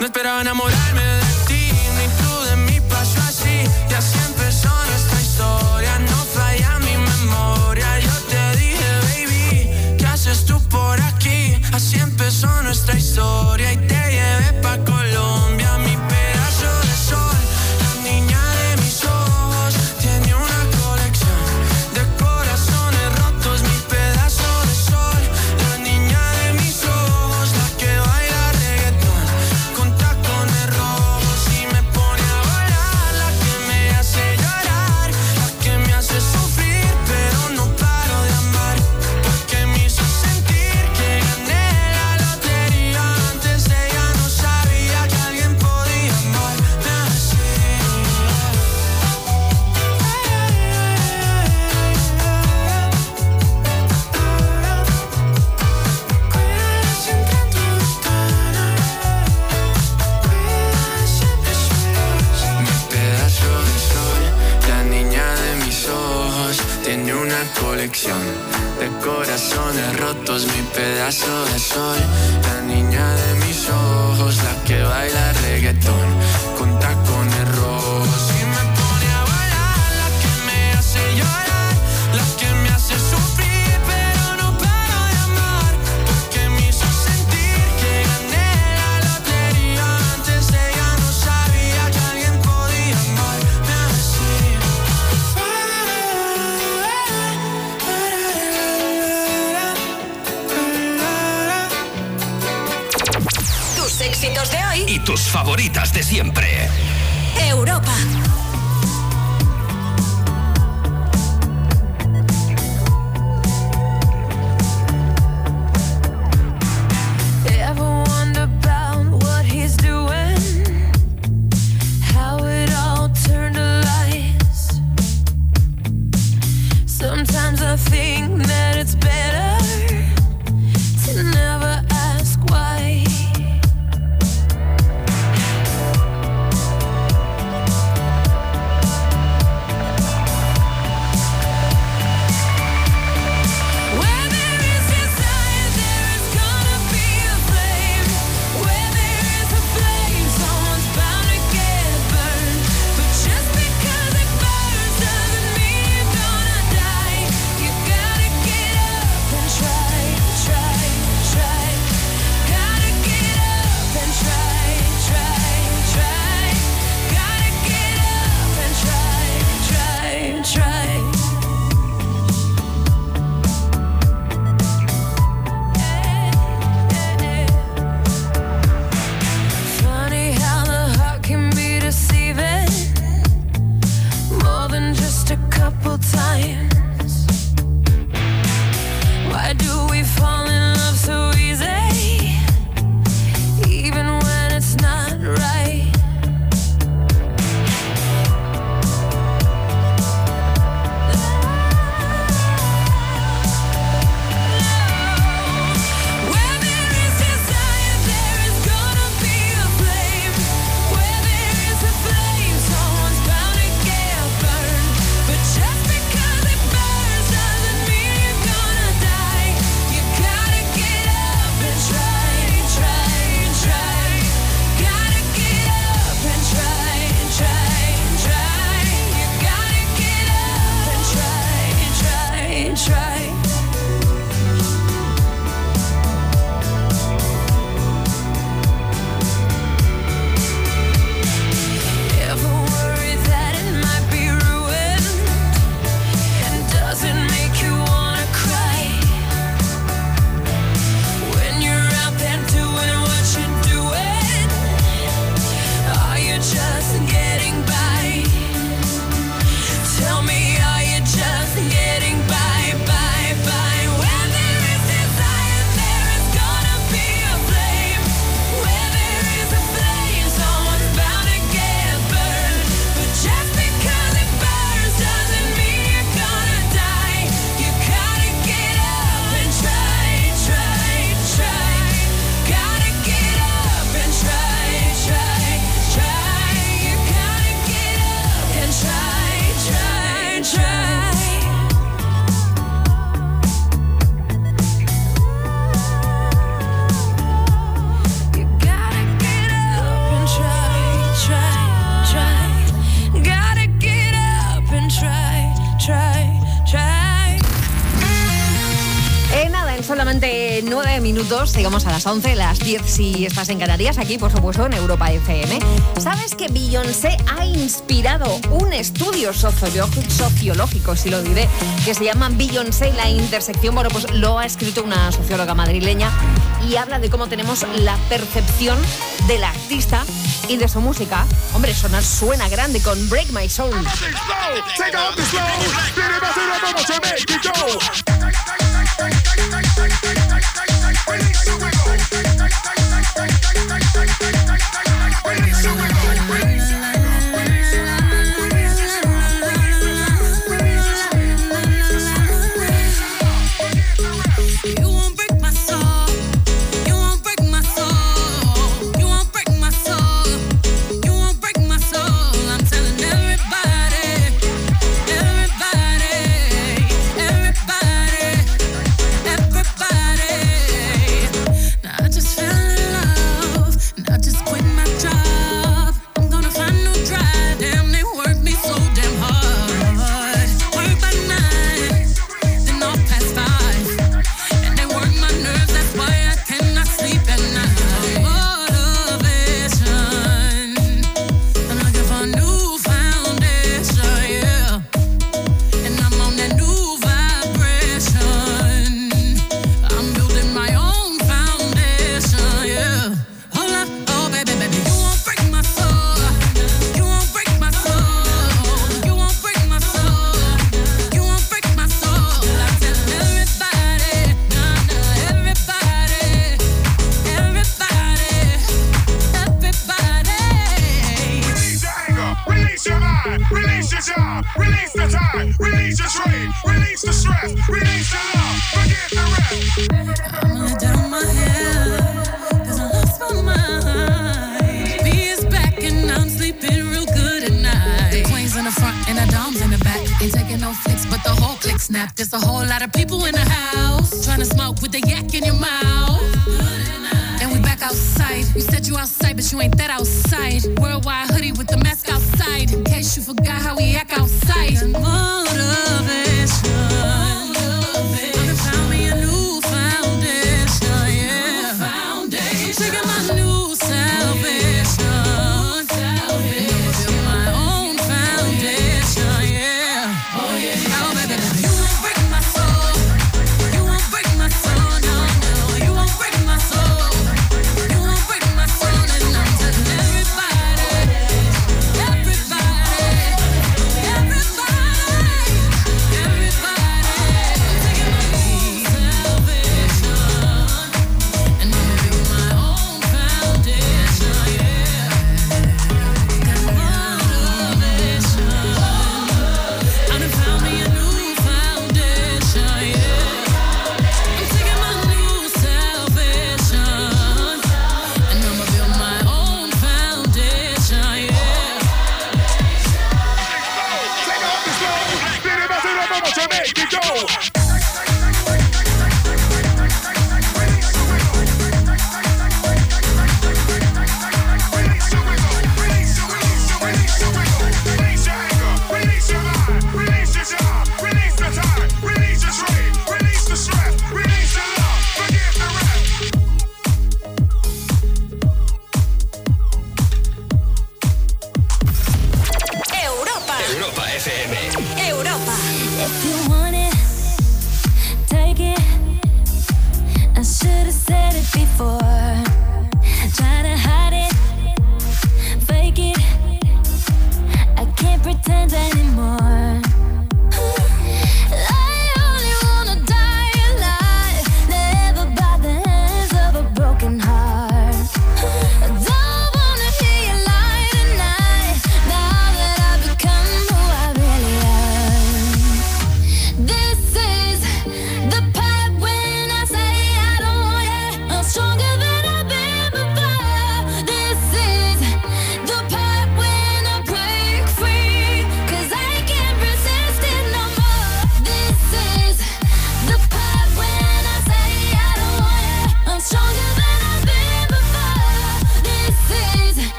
no esperaba enamorarme de ti, ni tú de mí pasó así. Y así empezó nuestra historia, no falla mi memoria. Yo te dije, baby, ¿qué haces tú por aquí? Así empezó nuestra historia y te colección de corazones rotos. Mi pedazo de sol, la niña de mis ojos, la que baila reggaetón con tacones rojos. favoritas de siempre. Europa. las 11, las 10 si estás en Canarias, aquí por supuesto en Europa FM. ¿Sabes que Beyoncé ha inspirado un estudio sociológico, si lo diré, que se llama Beyoncé la intersección? Bueno, pues lo ha escrito una socióloga madrileña y habla de cómo tenemos la percepción del artista y de su música. Hombre, sonar suena grande con Break My Soul. Forgot how we act outside.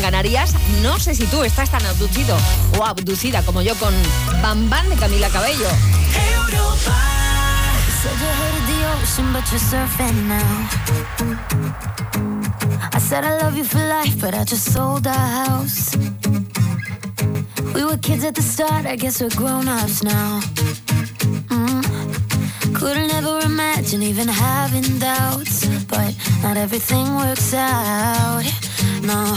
En Canarias. No sé si tú estás tan abducido o abducida como yo con Bam Bam de Camila Cabello. I said I love you for life, but I just sold our house. We were kids at the start, I guess we're grown ups now. Mm. Couldn't ever imagine even having doubts, but not everything works out. No,